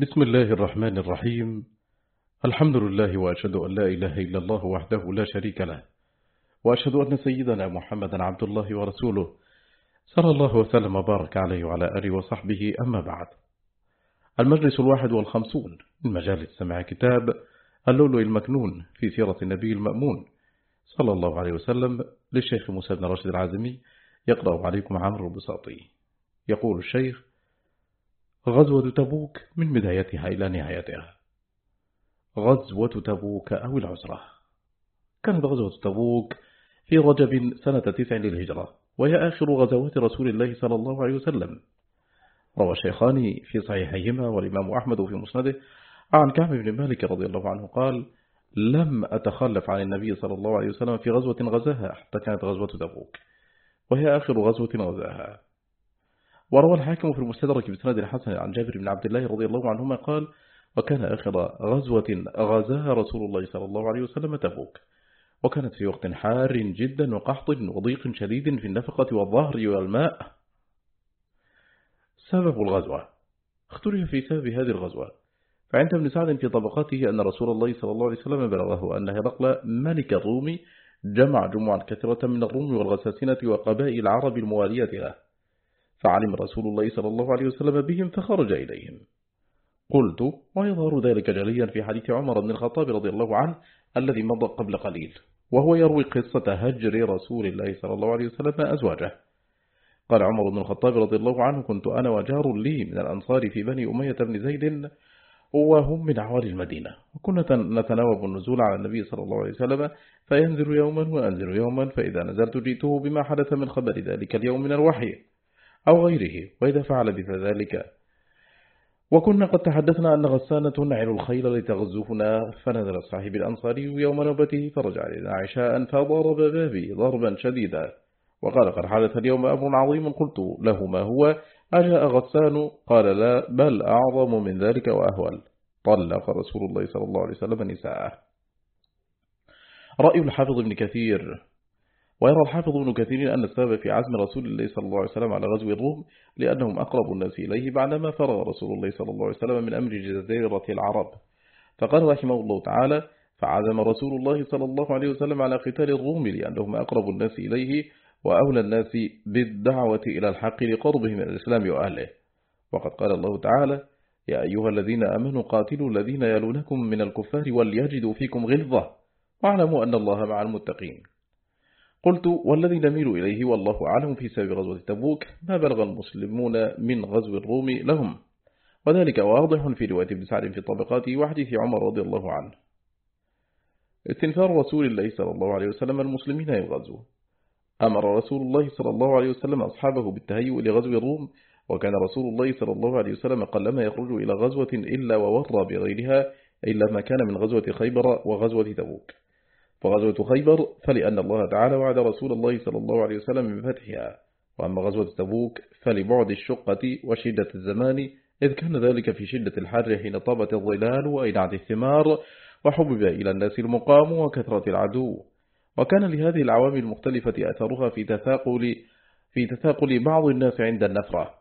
بسم الله الرحمن الرحيم. الحمد لله وأشهد أن لا إله إلا الله وحده لا شريك له. وأشهد أن سيدنا محمدا عبد الله ورسوله. صلى الله وسلم وبارك عليه وعلى آله وصحبه. أما بعد المجلس الواحد والخمسون من مجالس سمع كتاب اللؤلؤ المكنون في سيرة النبي المأمون. صلى الله عليه وسلم للشيخ موسى بن رشد العازمي. يقرأ عليكم عمرو البساطي يقول الشيخ غزوة تبوك من بدايتها إلى نهايتها. غزوة تبوك أو العسرة كانت غزوة تبوك في رجب سنة تسع للهجرة وهي آخر غزوات رسول الله صلى الله عليه وسلم. روى الشيخان في صحيحيهما والإمام أحمد في مسنده عن كعب بن مالك رضي الله عنه قال لم أتخلف عن النبي صلى الله عليه وسلم في غزوة غزاها حتى كانت غزوة تبوك وهي آخر غزوة غزاها. وروى الحاكم في المستدرك بسند الحسن عن جابر بن عبد الله رضي الله عنهما قال وكان آخر غزوة غزاها رسول الله صلى الله عليه وسلم تبوك. وكانت في وقت حار جدا وقحط وضيق شديد في النفقة والظهر والماء سبب الغزوة. اختلف في سبب هذه الغزوة. فعند ابن سعد في طبقاته أن رسول الله صلى الله عليه وسلم بلغه أن هرقل ملك الروم جمع جمعا كثيرة من الروم والغساسنة وقبائل العرب الموالية له فعلم رسول الله صلى الله عليه وسلم بهم فخرج إليهم. قلت ويظهر ذلك جليا في حديث عمر بن الخطاب رضي الله عنه الذي مضى قبل قليل وهو يروي قصة هجر رسول الله صلى الله عليه وسلم أزواجه. قال عمر بن الخطاب رضي الله عنه كنت أنا وجار لي من الأنصار في بني أمية بن زيد وهم من عوالي المدينة وكنا نتناوب النزول على النبي صلى الله عليه وسلم فينزل يوما وأنزل يوما فإذا نزلت جئته بما حدث من خبر ذلك اليوم من الوحي. أو غيره وإذا فعل بذلك وكنا قد تحدثنا أن غسانة تنعل الخيل لتغزفنا فنزل صاحب الأنصاري يوم نوبته فرجع لنا عشاء فضرب بابي ضربا شديدا. وقال قد حدث اليوم أمر عظيم. قلت له ما هو. أجاء غسان قال لا بل أعظم من ذلك وأهول طلق رسول الله صلى الله عليه وسلم نساءه. رأي الحافظ ابن كثير. ويرى الحافظ ابن كثير أن السبب في عزم رسول الله صلى الله عليه وسلم على غزو الروم لأنهم أقرب الناس إليه بعدما فرغ رسول الله صلى الله عليه وسلم من أمر جزيرة العرب. فقال رحمه الله تعالى فعزم رسول الله صلى الله عليه وسلم على قتال الروم لأنهم أقرب الناس إليه وأولى الناس بالدعوة إلى الحق لقربه من الإسلام وأهله. وقد قال الله تعالى يا أيها الذين أمنوا قاتلوا الذين يلونكم من الكفار وليجدوا فيكم غلظة واعلموا أن الله مع المتقين. قلت والذي نميل إليه والله أعلم في سبب غزوة تبوك ما بلغ المسلمون من غزو الروم لهم. وذلك واضح في رواية ابن سعد في طبقاته وحديث عمر رضي الله عنه. استنفار رسول الله صلى الله عليه وسلم المسلمين يغزو. أمر رسول الله صلى الله عليه وسلم أصحابه بالتهيؤ لغزو الروم وكان رسول الله صلى الله عليه وسلم قلما يخرج إلى غزوة إلا وورى بغيرها إلا ما كان من غزوة خيبر وغزوة تبوك. فغزوة خيبر فلأن الله تعالى وعد رسول الله صلى الله عليه وسلم بفتحها وأما غزوة تبوك فلبعد الشقة وشدة الزمان إذ كان ذلك في شدة الحر حين طابت الظلال وإنعت الثمار وحبب إلى الناس المقام وكثرة العدو. وكان لهذه العوامل المختلفة أثرها في تثاقل, في تثاقل بعض الناس عند النفرة.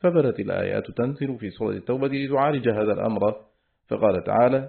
فبدت الآيات تنزل في سورة التوبة لتعالج هذا الأمر. فقال تعالى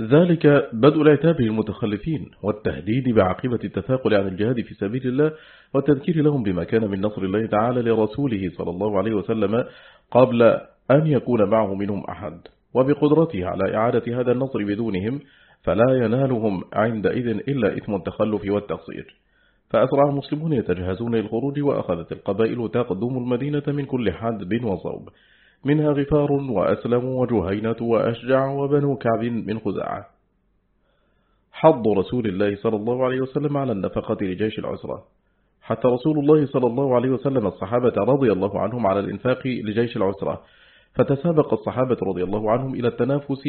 ذلك بدء العتاب للمتخلفين والتهديد بعقبة التثاقل عن الجهاد في سبيل الله والتذكير لهم بما كان من نصر الله تعالى لرسوله صلى الله عليه وسلم قبل أن يكون معه منهم أحد. وبقدرته على إعادة هذا النصر بدونهم فلا ينالهم عندئذ إلا إثم التخلف والتقصير. فأسرع المسلمون يتجهزون للخروج وأخذت القبائل تقدم المدينة من كل حدب وصوب. منها غفار وأسلم وجهينة وأشجع وبنو كعب من خزاعة. حض رسول الله صلى الله عليه وسلم على النفقة لجيش العسرة. حتى رسول الله صلى الله عليه وسلم الصحابة رضي الله عنهم على الإنفاق لجيش العسرة. فتسابق الصحابة رضي الله عنهم إلى التنافس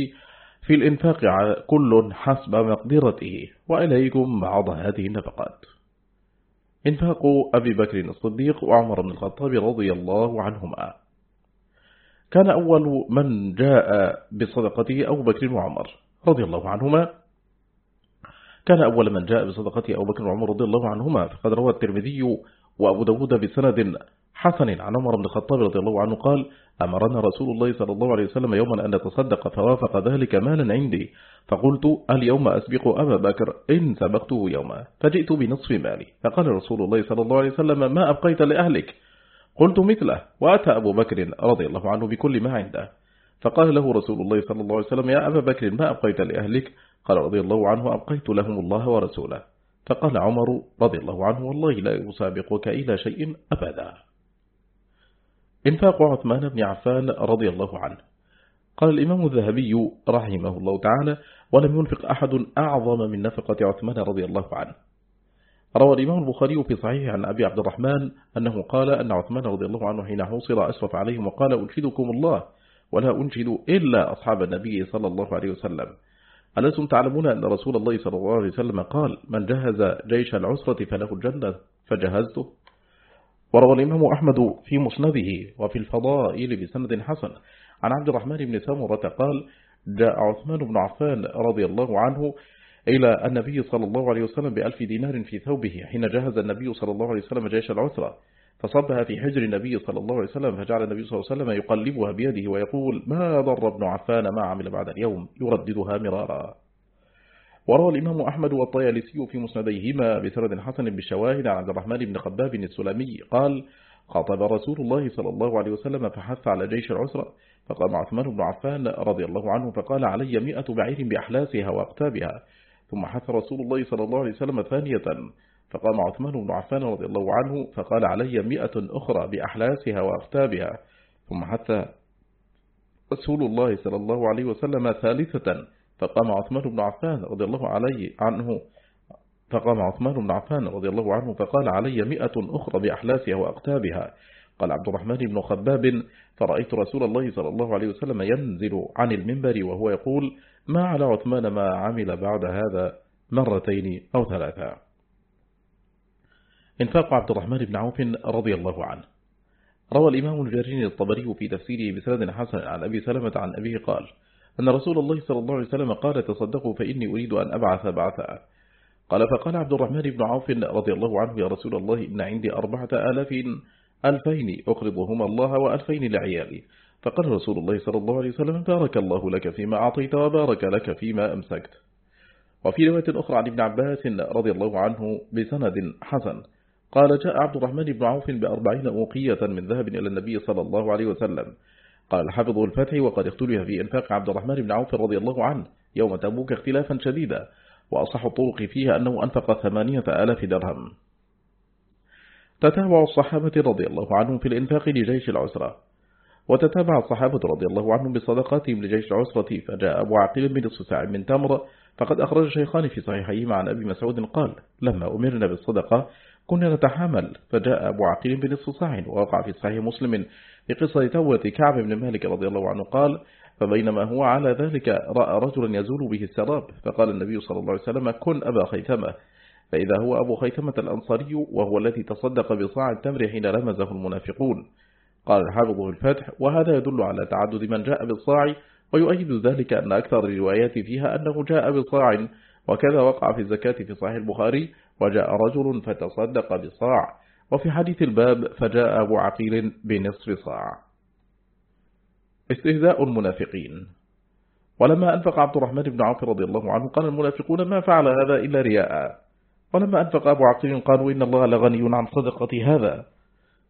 في الإنفاق كل حسب مقدرته. وإليكم بعض هذه النفقات. إنفاق أبي بكر الصديق وعمر بن الخطاب رضي الله عنهما. كان أول من جاء بصدقته أبو بكر وعمر رضي الله عنهما. كان أول من جاء بصدقته أبو بكر وعمر رضي الله عنهما فقد روى الترمذي وأبو داود بسند حسن عن عمر بن الخطاب رضي الله عنه قال أمرنا رسول الله صلى الله عليه وسلم يوما أن نتصدق فوافق ذلك مالا عندي. فقلت اليوم أسبق أبا بكر إن سبقته يوما فجئت بنصف مالي. فقال رسول الله صلى الله عليه وسلم ما أبقيت لأهلك؟ قلت مثله وأتى أبو بكر رضي الله عنه بكل ما عنده. فقال له رسول الله صلى الله عليه وسلم يا أبا بكر ما أبقيت لأهلك؟ قال رضي الله عنه أبقيت لهم الله ورسوله. فقال عمر رضي الله عنه والله لا يسابقك إلى شيء أبدا. إنفاق عثمان بن عفان رضي الله عنه. قال الإمام الذهبي رحمه الله تعالى ولم ينفق أحد أعظم من نفقة عثمان رضي الله عنه. روى الإمام البخاري في صحيح عن أبي عبد الرحمن أنه قال أن عثمان رضي الله عنه حين حوصر أشرف عليهم وقال أنشدكم الله ولا أنشد إلا أصحاب النبي صلى الله عليه وسلم. ألستم تعلمون أن رسول الله صلى الله عليه وسلم قال من جهز جيش العسرة فله الجنة فجهزته؟ وروى الإمام أحمد في مسنده وفي الفضائل بسند حسن. عن عبد الرحمن بن سامرة قال جاء عثمان بن عفان رضي الله عنه إلى النبي صلى الله عليه وسلم بألف دينار في ثوبه حين جهز النبي صلى الله عليه وسلم جيش العسرة. فصبها في حجر النبي صلى الله عليه وسلم فجعل النبي صلى الله عليه وسلم يقلبها بيده ويقول ما ضر ابن عفان ما عمل بعد اليوم؟ يرددها مرارا. وروى الإمام أحمد والطيالسي في مسنديهما بسرد حسن بالشواهد عن عبد الرحمن بن خباب السلمي قال خاطب رسول الله صلى الله عليه وسلم فحث على جيش العسرة فقام عثمان بن عفان رضي الله عنه فقال علي مئة بعير بأحلاسها وأقتابها. ثم حث رسول الله صلى الله عليه وسلم ثانية فقام عثمان بن عفان رضي الله عنه فقال علي مئة أخرى بأحلاسها وأقتابها ثم حث رسول الله صلى الله عليه وسلم ثالثة فقام عثمان بن عفان رضي الله عليه عنه فقام عثمان بن عفان رضي الله عنه فقال علي مئة أخرى بأحلاسها وأقتابها قال عبد الرحمن بن خباب فرأيت رسول الله صلى الله عليه وسلم ينزل عن المنبر وهو يقول ما على عثمان ما عمل بعد هذا مرتين أو ثلاثة انفاق عبد الرحمن بن عوف رضي الله عنه. روى الإمام الجارين الطبري في تفسيره بسند حسن عن أبي سلمة عن أبيه قال أن رسول الله صلى الله عليه وسلم قال تصدقوا فإني أريد أن أبعث بعثا قال فقال عبد الرحمن بن عوف رضي الله عنه يا رسول الله إن عندي أربعة آلاف ألفين أقرضهما الله وألفين لعيالي. فقال رسول الله صلى الله عليه وسلم بارك الله لك فيما أعطيت وبارك لك فيما أمسكت. وفي رواية أخرى عن ابن عباس رضي الله عنه بسند حسن. قال جاء عبد الرحمن بن عوف بأربعين أوقية من ذهب إلى النبي صلى الله عليه وسلم. قال الحافظ الفتح وقد اختلف في إنفاق عبد الرحمن بن عوف رضي الله عنه يوم تبوك اختلافا شديدا. وأصح الطرق فيها أنه أنفق ثمانية آلاف درهم. تتابع الصحابة رضي الله عنهم في الإنفاق لجيش العسرة. وتتابع الصحابة رضي الله عنهم بصدقاتهم لجيش العسرة فجاء أبو عقيل بن سساع من تمر فقد أخرج شيخان في صحيحيهما عن أبي مسعود قال لما أمرنا بالصدقة كنا نتحامل. فجاء أبو عقيل بن الصصاع ووقع في صحيح مسلم بقصة توة كعب بن مالك رضي الله عنه قال فبينما هو على ذلك رأى رجلا يزول به السراب فقال النبي صلى الله عليه وسلم كن أبا خيثمة. فإذا هو أبو خيثمة الأنصاري وهو الذي تصدق بصاع التمر حين رمزه المنافقون. قال الحافظ الفتح وهذا يدل على تعدد من جاء بالصاع ويؤيد ذلك أن أكثر الروايات فيها أنه جاء بالصاع وكذا وقع في الزكاة في صحيح البخاري وجاء رجل فتصدق بصاع. وفي حديث الباب فجاء أبو عقيل بنصف صاع. استهزاء المنافقين. ولما أنفق عبد الرحمن بن عوف رضي الله عنه قال المنافقون ما فعل هذا إلا رياء. ولما أنفق أبو عقيل قالوا إن الله لغني عن صدقة هذا.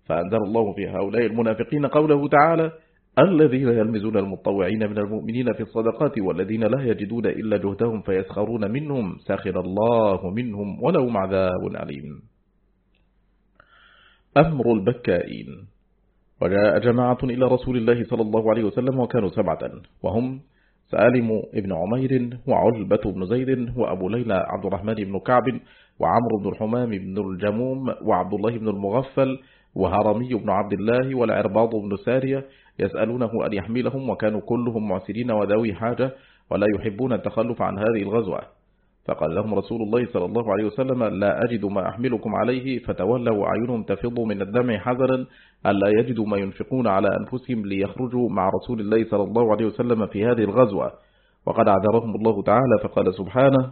فأنزل الله في هؤلاء المنافقين قوله تعالى الذين يلمزون المطوعين من المؤمنين في الصدقات والذين لا يجدون إلا جهدهم فيسخرون منهم سخر الله منهم ولهم عذاب أليم. أمر البكائين. وجاء جماعة إلى رسول الله صلى الله عليه وسلم وكانوا سبعة. وهم سالم بن عمير وعلبة بن زيد وأبو ليلى عبد الرحمن بن كعب وعمر بن الحمام بن الجموم وعبد الله بن المغفل وهرمي بن عبد الله والعرباض بن سارية يسألونه أن يحملهم وكانوا كلهم معسرين وذوي حاجة ولا يحبون التخلف عن هذه الغزوة. فقال لهم رسول الله صلى الله عليه وسلم لا أجد ما أحملكم عليه فتولوا وعينهم تفض من الدمع حذرا ألا يجدوا ما ينفقون على أنفسهم ليخرجوا مع رسول الله صلى الله عليه وسلم في هذه الغزوة. وقد عذرهم الله تعالى فقال سبحانه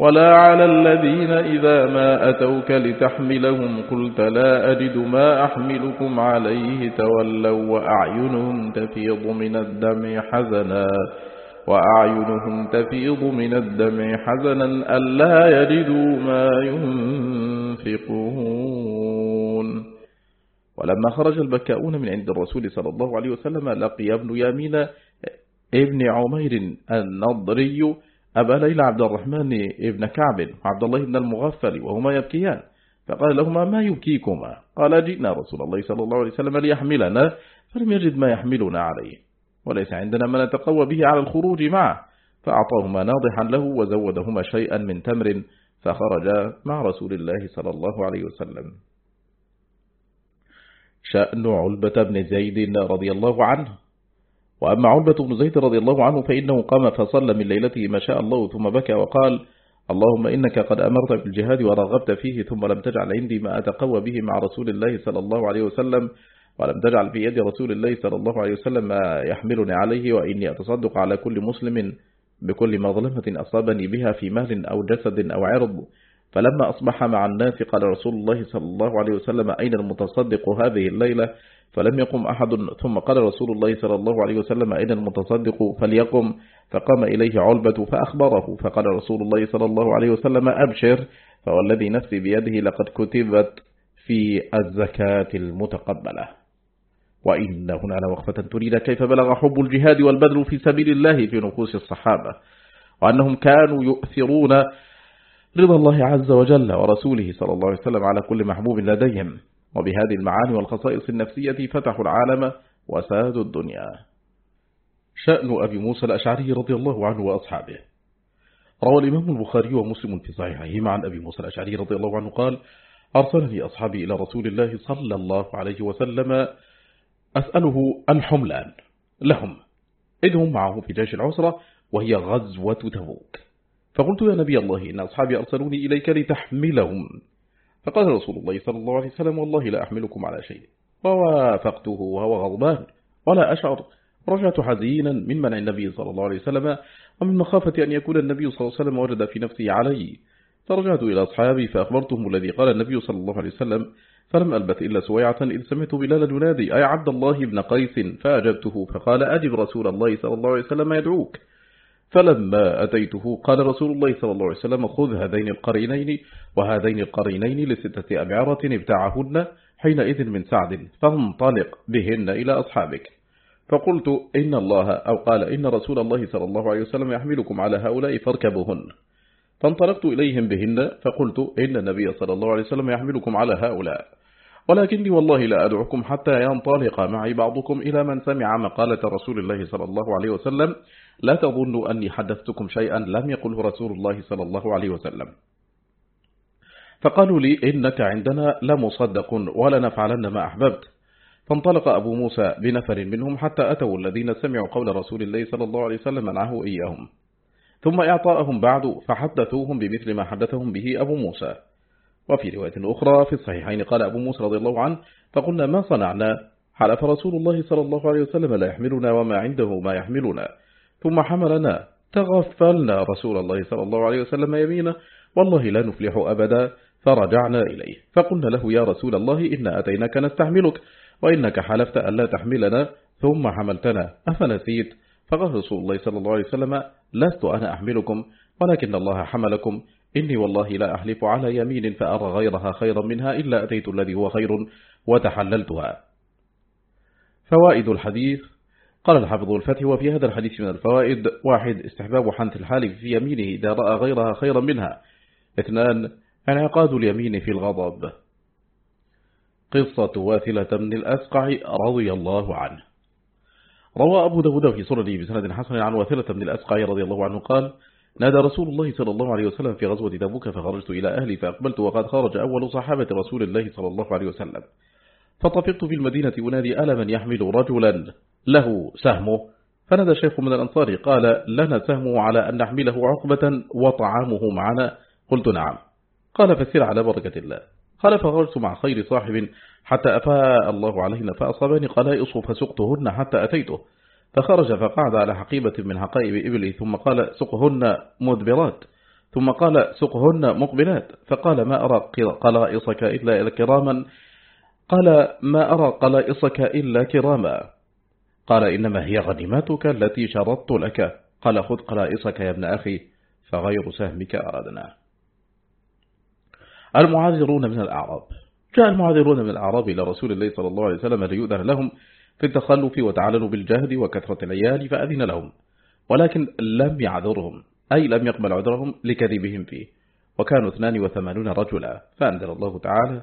ولا على الذين إذا ما أتوك لتحملهم قلت لا أجد ما أحملكم عليه تولوا وأعينهم تفيض من الدمع حزنا وأعينهم تفيض من الدمع حزنا ألا يجدوا ما ينفقون ولما خرج البكاؤون من عند الرسول صلى الله عليه وسلم لقي ابن يامين ابن عمير النضري أبا ليلى عبد الرحمن ابن كعب وعبد الله بن المغفل وهما يبكيان. فقال لهما ما يبكيكما؟ قال جئنا رسول الله صلى الله عليه وسلم ليحملنا فلم يجد ما يحملنا عليه وليس عندنا ما نتقوى به على الخروج معه. فأعطاهما ناضحا له وزودهما شيئا من تمر فخرجا مع رسول الله صلى الله عليه وسلم. شأن علبة بن زيد رضي الله عنه. وأما علبة بن زيد رضي الله عنه فإنه قام فصلى من ليلته ما شاء الله ثم بكى وقال اللهم إنك قد أمرت بالجهاد ورغبت فيه ثم لم تجعل عندي ما أتقوى به مع رسول الله صلى الله عليه وسلم ولم تجعل في يد رسول الله صلى الله عليه وسلم ما يحملني عليه وإني أتصدق على كل مسلم بكل مظلمة أصابني بها في مال أو جسد أو عرض. فلما أصبح مع الناس قال رسول الله صلى الله عليه وسلم أين المتصدق هذه الليلة؟ فلم يقم أحد ثم قال رسول الله صلى الله عليه وسلم أين المتصدق فليقم. فقام إليه علبة فأخبره فقال رسول الله صلى الله عليه وسلم أبشر. فوالذي نفسي بيده لقد كتبت في الزكاة المتقبلة. وإن هنا لوقفة تريد كيف بلغ حب الجهاد والبذل في سبيل الله في نفوس الصحابة وأنهم كانوا يؤثرون رضا الله عز وجل ورسوله صلى الله عليه وسلم على كل محبوب لديهم. وبهذه المعاني والخصائص النفسية فتحوا العالم وسادوا الدنيا. شأن أبي موسى الأشعري رضي الله عنه وأصحابه. روى الإمام البخاري ومسلم في صحيحهما عن أبي موسى الأشعري رضي الله عنه قال أرسلني أصحابي إلى رسول الله صلى الله عليه وسلم أسأله الحملان لهم إذ هم معه في جيش العسرة وهي غزوة تبوك. فقلت يا نبي الله إن أصحابي أرسلوني إليك لتحملهم. فقال رسول الله صلى الله عليه وسلم والله لا أحملكم على شيء. ووافقته وهو غضبان. ولا أشعر رجعت حزينا من منع النبي صلى الله عليه وسلم ومن مخافة أن يكون النبي صلى الله عليه وسلم وجد في نفسه علي. فرجعت إلى أصحابي فأخبرتهم الذي قال النبي صلى الله عليه وسلم فلم ألبث إلا سويعة إذ سمعت بلال ينادي أي عبد الله بن قيس؟ فأجبته فقال أجب رسول الله صلى الله عليه وسلم يدعوك. فلما أتيته قال رسول الله صلى الله عليه وسلم خذ هذين القرينين وهذين القرينين لستة أبعرة ابتعهن حينئذ من سعد فانطلق بهن إلى أصحابك. فقلت إن الله أو قال إن رسول الله صلى الله عليه وسلم يحملكم على هؤلاء فاركبوهن. فانطلقت إليهم بهن فقلت إن النبي صلى الله عليه وسلم يحملكم على هؤلاء. ولكني والله لا أدعوكم حتى ينطلق معي بعضكم إلى من سمع مقالة رسول الله صلى الله عليه وسلم لا تظنوا أني حدثتكم شيئا لم يقله رسول الله صلى الله عليه وسلم. فقالوا لي إنك عندنا لمصدق ولنفعلن ما أحببت. فانطلق أبو موسى بنفر منهم حتى أتوا الذين سمعوا قول رسول الله صلى الله عليه وسلم منعه إياهم. ثم إعطاءهم بعد فحدثوهم بمثل ما حدثهم به أبو موسى. وفي رواية أخرى في الصحيحين قال أبو موسى رضي الله عنه فقلنا ما صنعنا؟ حلف رسول الله صلى الله عليه وسلم لا يحملنا وما عنده ما يحملنا. ثم حملنا. تغفلنا رسول الله صلى الله عليه وسلم يمينا. والله لا نفلح أبدا. فرجعنا إليه. فقلنا له يا رسول الله إن أتيناك نستحملك. وإنك حلفت أن لا تحملنا. ثم حملتنا. أفنسيت؟ فقال رسول الله صلى الله عليه وسلم لست أنا أحملكم ولكن الله حملكم. إني والله لا أحلف على يمين فأرى غيرها خيرا منها إلا أتيت الذي هو خير وتحللتها. فوائد الحديث قال الحافظ الفتح وفي هذا الحديث من الفوائد واحد استحباب حنث الحالف في يمينه إذا رأى غيرها خيرا منها. اثنان انعقاد اليمين في الغضب. قصة واثلة من الأسقع رضي الله عنه. روى أبو داود في سننه بسند حسن عن واثلة من الأسقع رضي الله عنه قال نادى رسول الله صلى الله عليه وسلم في غزوة تبوك فخرجت إلى أهلي فأقبلت وقد خرج أول صحابة رسول الله صلى الله عليه وسلم. فطفقت في المدينة أنادي ألا من يحمل رجلا. له سهمه فنادى شيخ من الأنصار قال لنا سهمه على أن نحمله عقبة وطعامه معنا. قلت نعم. قال فسير على بركة الله. قال فخرجت مع خير صاحب حتى أفاء الله علينا فأصابني قلائص فسقتهن حتى أتيته. فخرج فقعد على حقيبة من حقائب إبلي ثم قال سقهن مدبرات. ثم قال سقهن مقبلات. فقال ما أرى قلائصك إلا كراما. قال ما أرى قلائصك إلا كراما. قال إنما هي غنيمتك التي شرطت لك. قال خذ قلائصك يا ابن أخي فغير سهمك أردنا. المعاذرون من الأعراب. جاء المعاذرون من الأعراب إلى رسول الله صلى الله عليه وسلم ليؤذن لهم في التخلف وتعلنوا بالجهد وكثرة العيال فأذن لهم ولكن لم يعذرهم أي لم يقبل عذرهم لكذبهم فيه. وكانوا 82 رجلا. فأنزل الله تعالى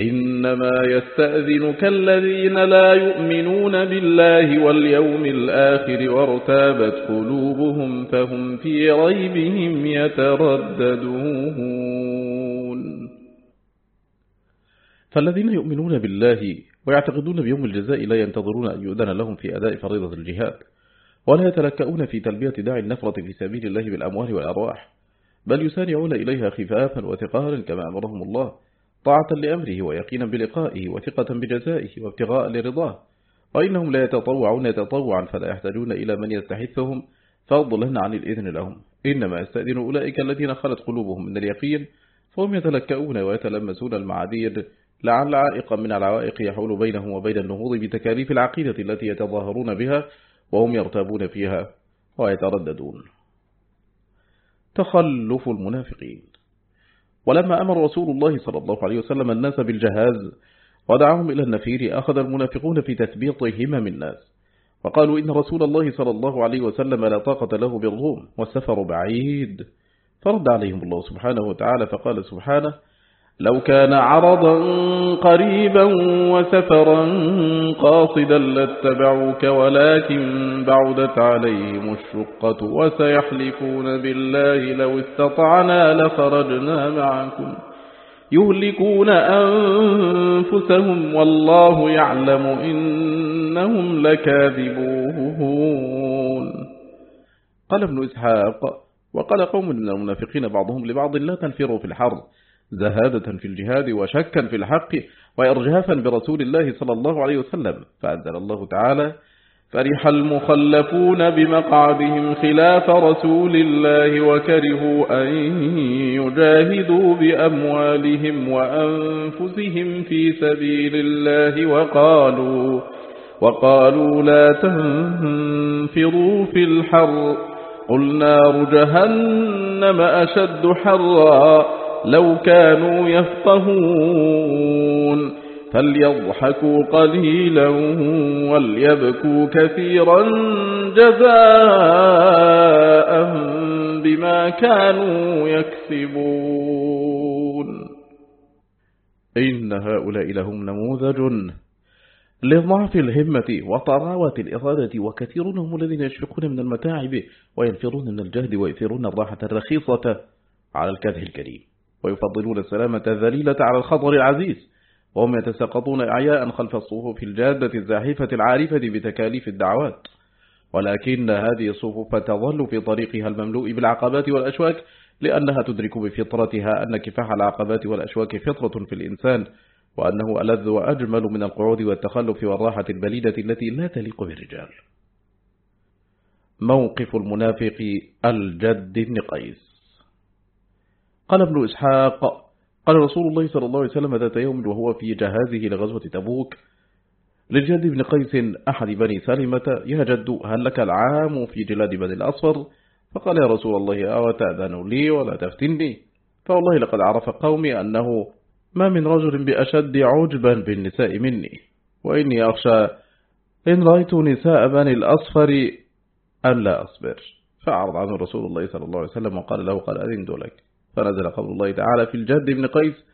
إنما يستأذنك الذين لا يؤمنون بالله واليوم الآخر وارتابت قلوبهم فهم في ريبهم يترددون. فالذين يؤمنون بالله ويعتقدون بيوم الجزاء لا ينتظرون أن يؤذن لهم في أداء فريضة الجهاد ولا يتلكؤون في تلبية داعي النفرة في سبيل الله بالأموال والأرواح بل يسارعون إليها خفافا وثقالا كما أمرهم الله. طاعة لأمره ويقينا بلقائه وثقة بجزائه وابتغاء لرضاه. وإنهم لا يتطوعون تطوعا فلا يحتاجون إلى من يستحثهم. فضلا عن الإذن لهم. إنما يستأذن أولئك الذين خلت قلوبهم من اليقين فهم يتلكؤون ويتلمسون المعادير لعل عائقا من العوائق يحول بينهم وبين النهوض بتكاليف العقيدة التي يتظاهرون بها وهم يرتابون فيها ويترددون. تخلف المنافقين. ولما أمر رسول الله صلى الله عليه وسلم الناس بالجهاز ودعاهم إلى النفير أخذ المنافقون في تثبيط همم الناس. وقالوا إن رسول الله صلى الله عليه وسلم لا طاقة له بالروم والسفر بعيد. فرد عليهم الله سبحانه وتعالى فقال سبحانه لو كان عرضا قريبا وسفرا قاصدا لاتبعوك ولكن بعدت عليهم الشقة وسيحلفون بالله لو استطعنا لخرجنا معكم. يهلكون أنفسهم والله يعلم إنهم لكاذبون. قال ابن إسحاق وقال قوم من المنافقين بعضهم لبعض لا تنفروا في الحرب. زهادة في الجهاد وشكا في الحق وإرجافا برسول الله صلى الله عليه وسلم فأنزل الله تعالى فرح المخلفون بمقعدهم خلاف رسول الله وكرهوا أن يجاهدوا بأموالهم وأنفسهم في سبيل الله وقالوا وقالوا لا تنفروا في الحر قل نار جهنم أشد حرا. لو كانوا يفقهون. فليضحكوا قليلا وليبكوا كثيرا جزاء بما كانوا يكسبون. إن هؤلاء لهم نموذج لضعف الهمة وطراوة الإرادة وكثيرون هم الذين يشفقون من المتاعب وينفرون من الجهد ويثيرون الراحة الرخيصة على الكاده الكريم. ويفضلون السلامة الذليلة على الخطر العزيز وهم يتساقطون أعياء خلف الصفوف الجادة الزاحفة العارفة بتكاليف الدعوات. ولكن هذه الصفوف تظل في طريقها المملوء بالعقبات والأشواك لأنها تدرك بفطرتها أن كفاح العقبات والأشواك فطرة في الإنسان وأنه ألذ وأجمل من القعود والتخلف والراحة البليدة التي لا تليق بالرجال. موقف المنافق الجد بن قيس. قال ابن إسحاق قال رسول الله صلى الله عليه وسلم ذات يوم وهو في جهازه لغزوة تبوك. للجد بن قيس أحد بني سلمة يا جد هل لك العام في جلاد بني الأصفر؟ فقال يا رسول الله أو تأذن لي ولا تفتني؟ فوالله لقد عرف قومي أنه ما من رجل بأشد عجبا بالنساء مني. وإني أخشى إن رأيت نساء بني الأصفر أن لا أصبر. فأعرض عنه رسول الله صلى الله عليه وسلم وقال له قال أذنت لك. فنزل قول الله تعالى في الجد بن قيس.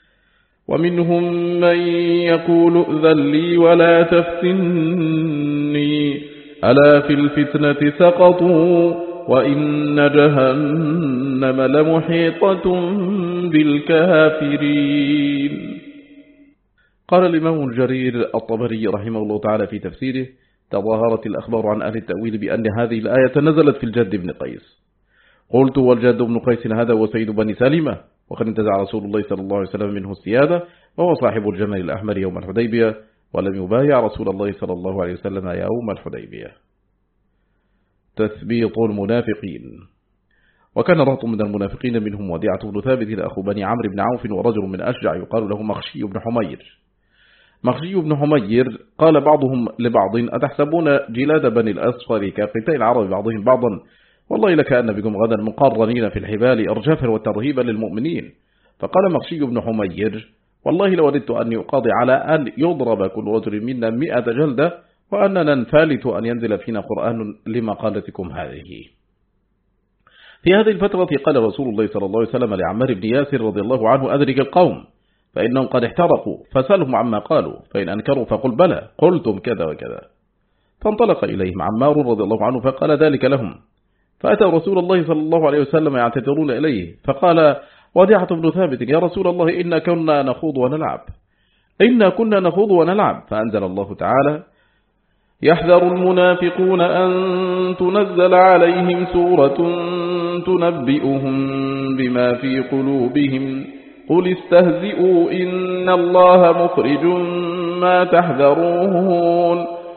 ومنهم من يقول ائذن لي ولا تفتني. ألا في الفتنة سقطوا وإن جهنم لمحيطة بالكافرين. قال الإمام الجرير الطبري رحمه الله تعالى في تفسيره تظاهرت الأخبار عن أهل التأويل بأن هذه الآية نزلت في الجد بن قيس. قلت والجد بن قيس هذا وسيد بني سلمة وقد انتزع رسول الله صلى الله عليه وسلم منه السيادة وهو صاحب الجمل الأحمر يوم الحديبية ولم يبايع رسول الله صلى الله عليه وسلم يوم الحديبية. تثبيط المنافقين. وكان رهط من المنافقين منهم وديعة بن ثابت أخو بني عمرو بن عوف ورجل من أشجع يقال له مخشي بن حمير. مخشي بن حمير قال بعضهم لبعض أتحسبون جلاد بني الأصفر كقتال العرب بعضهم بعضا؟ والله لكأن بكم غدا مقرنين في الحبال أرجافا وترهيبا للمؤمنين. فقال مخشي بن حمير والله لوددت أن يقاضي على أن يضرب كل رجل منا مئة جلدة وأننا نفالت أن ينزل فينا قرآن لمقالتكم هذه. في هذه الفترة قال رسول الله صلى الله عليه وسلم لعمار بن ياسر رضي الله عنه أدرك القوم فإنهم قد احترقوا فسألهم عما قالوا فإن أنكروا فقل بلى قلتم كذا وكذا. فانطلق إليهم عمار رضي الله عنه فقال ذلك لهم فأتى رسول الله صلى الله عليه وسلم يعتذرون إليه فقال وديعة بن ثابت يا رسول الله إنا كنا نخوض ونلعب. إنا كنا نخوض ونلعب. فأنزل الله تعالى يحذر المنافقون أن تنزل عليهم سورة تنبئهم بما في قلوبهم قل استهزئوا إن الله مخرج ما تحذرون.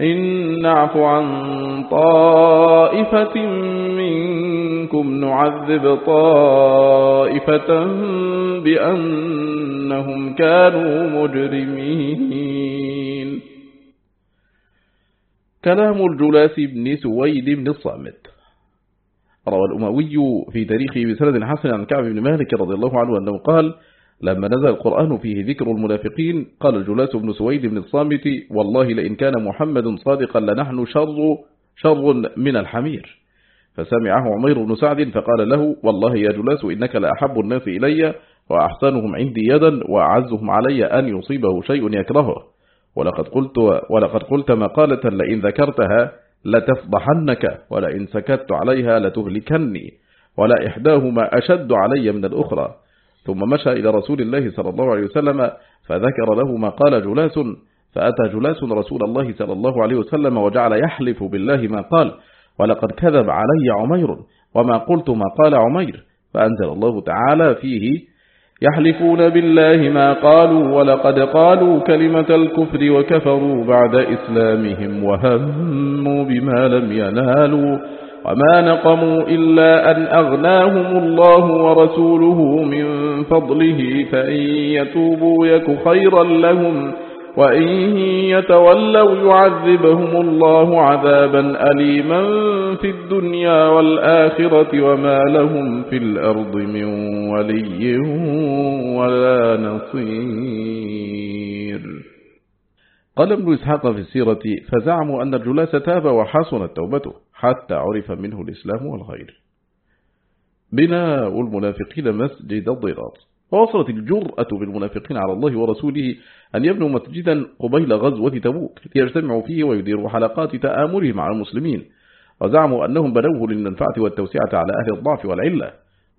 إن نعف عن طائفة منكم نعذب طائفة بأنهم كانوا مجرمين. كلام الجلاس بن سويد بن الصامت. روى الأموي في تاريخه بسند حسن عن كعب بن مالك رضي الله عنه أنه قال لما نزل القرآن فيه ذكر المنافقين قال الجلاس بن سويد بن الصامت والله لئن كان محمد صادقا لنحن شر شر من الحمير. فسمعه عمير بن سعد فقال له والله يا جلاس إنك لأحب الناس إلي وأحسنهم عندي يدا وأعزهم علي أن يصيبه شيء يكرهه. ولقد قلت, ولقد قلت مقالة لئن ذكرتها لتفضحنك ولئن سكت عليها لتهلكني ولإحداهما أشد علي من الأخرى. ثم مشى إلى رسول الله صلى الله عليه وسلم فذكر له ما قال جلاس فأتى جلاس رسول الله صلى الله عليه وسلم وجعل يحلف بالله ما قال ولقد كذب علي عمير وما قلت ما قال عمير فأنزل الله تعالى فيه يحلفون بالله ما قالوا ولقد قالوا كلمة الكفر وكفروا بعد إسلامهم وهموا بما لم ينالوا وما نقموا إلا أن أغناهم الله ورسوله من فضله فإن يتوبوا يك خيرا لهم وإن يتولوا يعذبهم الله عذابا أليما في الدنيا والآخرة وما لهم في الأرض من ولي ولا نصير. قال ابن إسحاق في السيرة فزعموا أن الجلاس تاب وحسنت توبته. حتى عرف منه الإسلام والخير بناء المنافقين مسجد الضرار ووصلت الجرأة بالمنافقين على الله ورسوله أن يبنوا مسجدا قبيل غزوة تبوك ليجتمعوا فيه ويديروا حلقات تآمرهم مع المسلمين. وزعموا أنهم بنوه للمنفعة والتوسعة على أهل الضعف والعلة.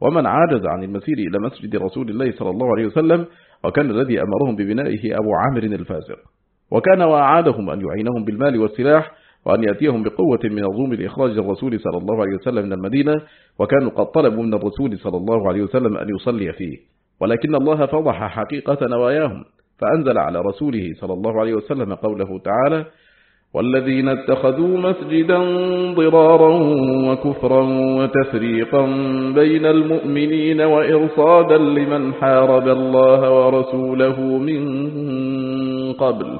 ومن عاجز عن المسير إلى مسجد رسول الله صلى الله عليه وسلم وكان الذي أمرهم ببنائه أبو عامر الفاسق. وكان وأعادهم أن يعينهم بالمال والسلاح وأن يأتيهم بقوة من عظوم لإخراج الرسول صلى الله عليه وسلم من المدينة وكانوا قد طلبوا من الرسول صلى الله عليه وسلم أن يصلي فيه. ولكن الله فضح حقيقة نواياهم فأنزل على رسوله صلى الله عليه وسلم قوله تعالى والذين اتخذوا مسجدا ضرارا وكفرا وتفريقا بين المؤمنين وإرصادا لمن حارب الله ورسوله من قبل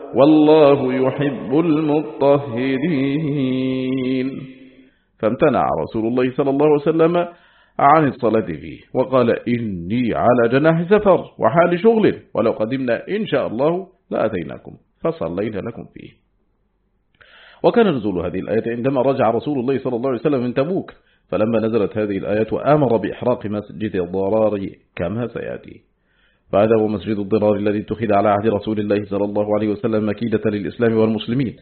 والله يحب المطهرين. فامتنع رسول الله صلى الله عليه وسلم عن الصلاة فيه وقال إني على جناح سفر وحال شغل ولو قدمنا إن شاء الله لأتيناكم فصلينا لكم فيه. وكان نزول هذه الآية عندما رجع رسول الله صلى الله عليه وسلم من تبوك فلما نزلت هذه الآية آمر بإحراق مسجد الضرار كما سيأتي. فهذا هو مسجد الضرار الذي اتخذ على عهد رسول الله صلى الله عليه وسلم مكيدة للإسلام والمسلمين.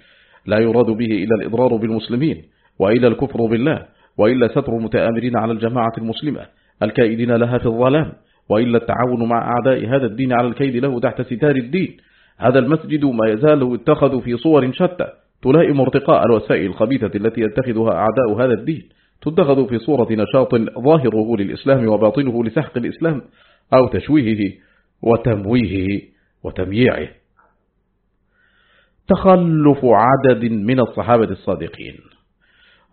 لا يراد به إلى الإضرار بالمسلمين وإلى الكفر بالله وإلا ستر المتآمرين على الجماعة المسلمة الكائدين لها في الظلام وإلا التعاون مع أعداء هذا الدين على الكيد له تحت ستار الدين. هذا المسجد ما يزال اتخذ في صور شتى تلائم ارتقاء الوسائل الخبيثة التي يتخذها أعداء هذا الدين. تتخذ في صورة نشاط ظاهره للإسلام وباطنه لسحق الإسلام أو تشويهه وتمويهه وتمييعه. تخلف عدد من الصحابة الصادقين.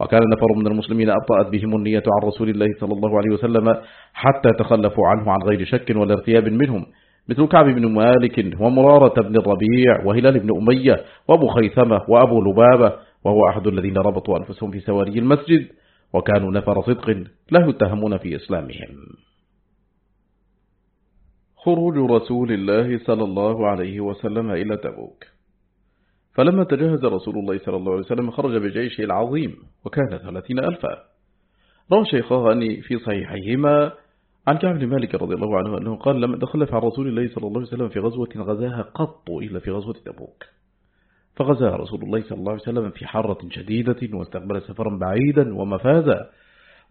وكان نفر من المسلمين أبطأت بهم النية عن رسول الله صلى الله عليه وسلم حتى تخلفوا عنه عن غير شك ولا ارتياب منهم مثل كعب بن مالك ومرارة بن الربيع وهلال بن أمية وأبو خيثمة وأبو لبابة وهو أحد الذين ربطوا أنفسهم في سواري المسجد وكانوا نفر صدق لا يتهمون في إسلامهم. خروج رسول الله صلى الله عليه وسلم إلى تبوك. فلما تجهز رسول الله صلى الله عليه وسلم خرج بجيشه العظيم وكان ثلاثين ألفا. روى شيخان في صحيحيهما عن كعب بن مالك رضي الله عنه أنه قال لم تخلف عن رسول الله صلى الله عليه وسلم في غزوة غزاها قط إلا في غزوة تبوك. فغزا رسول الله صلى الله عليه وسلم في حرة شديدة واستقبل سفرا بعيدا ومفازا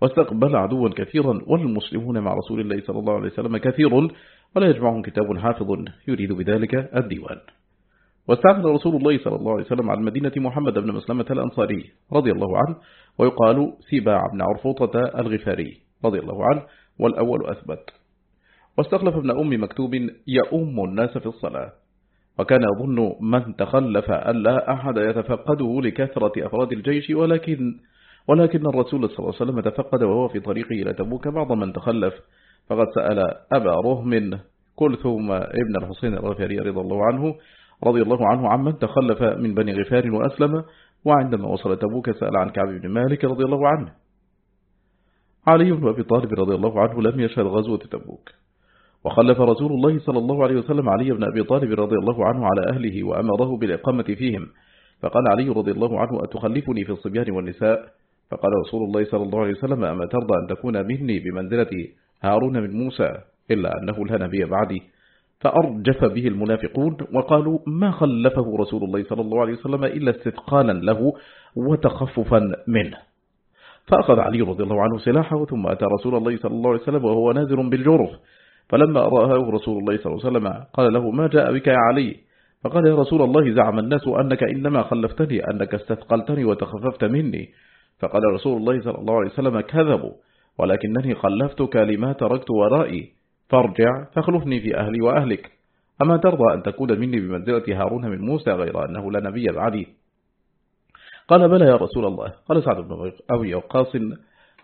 واستقبل عدوا كثيرا والمسلمون مع رسول الله صلى الله عليه وسلم كثير. ولا يجمعهم كتاب حافظ يريد بذلك الديوان. واستعمل رسول الله صلى الله عليه وسلم على المدينة محمد بن مسلمة الأنصاري رضي الله عنه ويقال سيباع بن عرفوطة الغفاري رضي الله عنه والأول أثبت. واستخلف ابن أم مكتوب يؤم الناس في الصلاة. وكان يظن من تخلف أن لا أحد يتفقده لكثرة أفراد الجيش ولكن ولكن الرسول صلى الله عليه وسلم تفقد وهو في طريقه إلى تبوك بعض من تخلف. فقد سأل أبا رهم كلثوم ابن الحسين الغفاري رضي الله عنه رضي الله عنه عمن تخلف من بني غفار وأسلم وعندما وصل تبوك سأل عن كعب بن مالك رضي الله عنه. علي بن أبي طالب رضي الله عنه لم يشهد غزوة تبوك. وخلف رسول الله صلى الله عليه وسلم علي بن أبي طالب رضي الله عنه على أهله وأمره بالإقامة فيهم. فقال علي رضي الله عنه أتخلفني في الصبيان والنساء؟ فقال رسول الله صلى الله عليه وسلم أما ترضى أن تكون مني بمنزلة هارون من موسى إلا أنه لا نبي بعدي فأرجف به المنافقون وقالوا ما خلفه رسول الله صلى الله عليه وسلم إلا استثقالا له وتخففا منه. فأخذ علي رضي الله عنه سلاحه ثم أتى رسول الله صلى الله عليه وسلم وهو نازل بالجرف فلما رآه رسول الله صلى الله عليه وسلم قال له ما جاء بك يا علي؟ فقال يا رسول الله زعم الناس أنك إنما خلفتني أنك استثقلتني وتخففت مني. فقال رسول الله صلى الله عليه وسلم كذبوا ولكنني خلفتك لما تركت ورائي. فارجع فاخلفني في أهلي وأهلك. أما ترضى أن تكون مني بمنزلة هارون من موسى غير أنه لا نبي بعدي؟ قال بلى يا رسول الله. قال سعد بن أبي وقاص.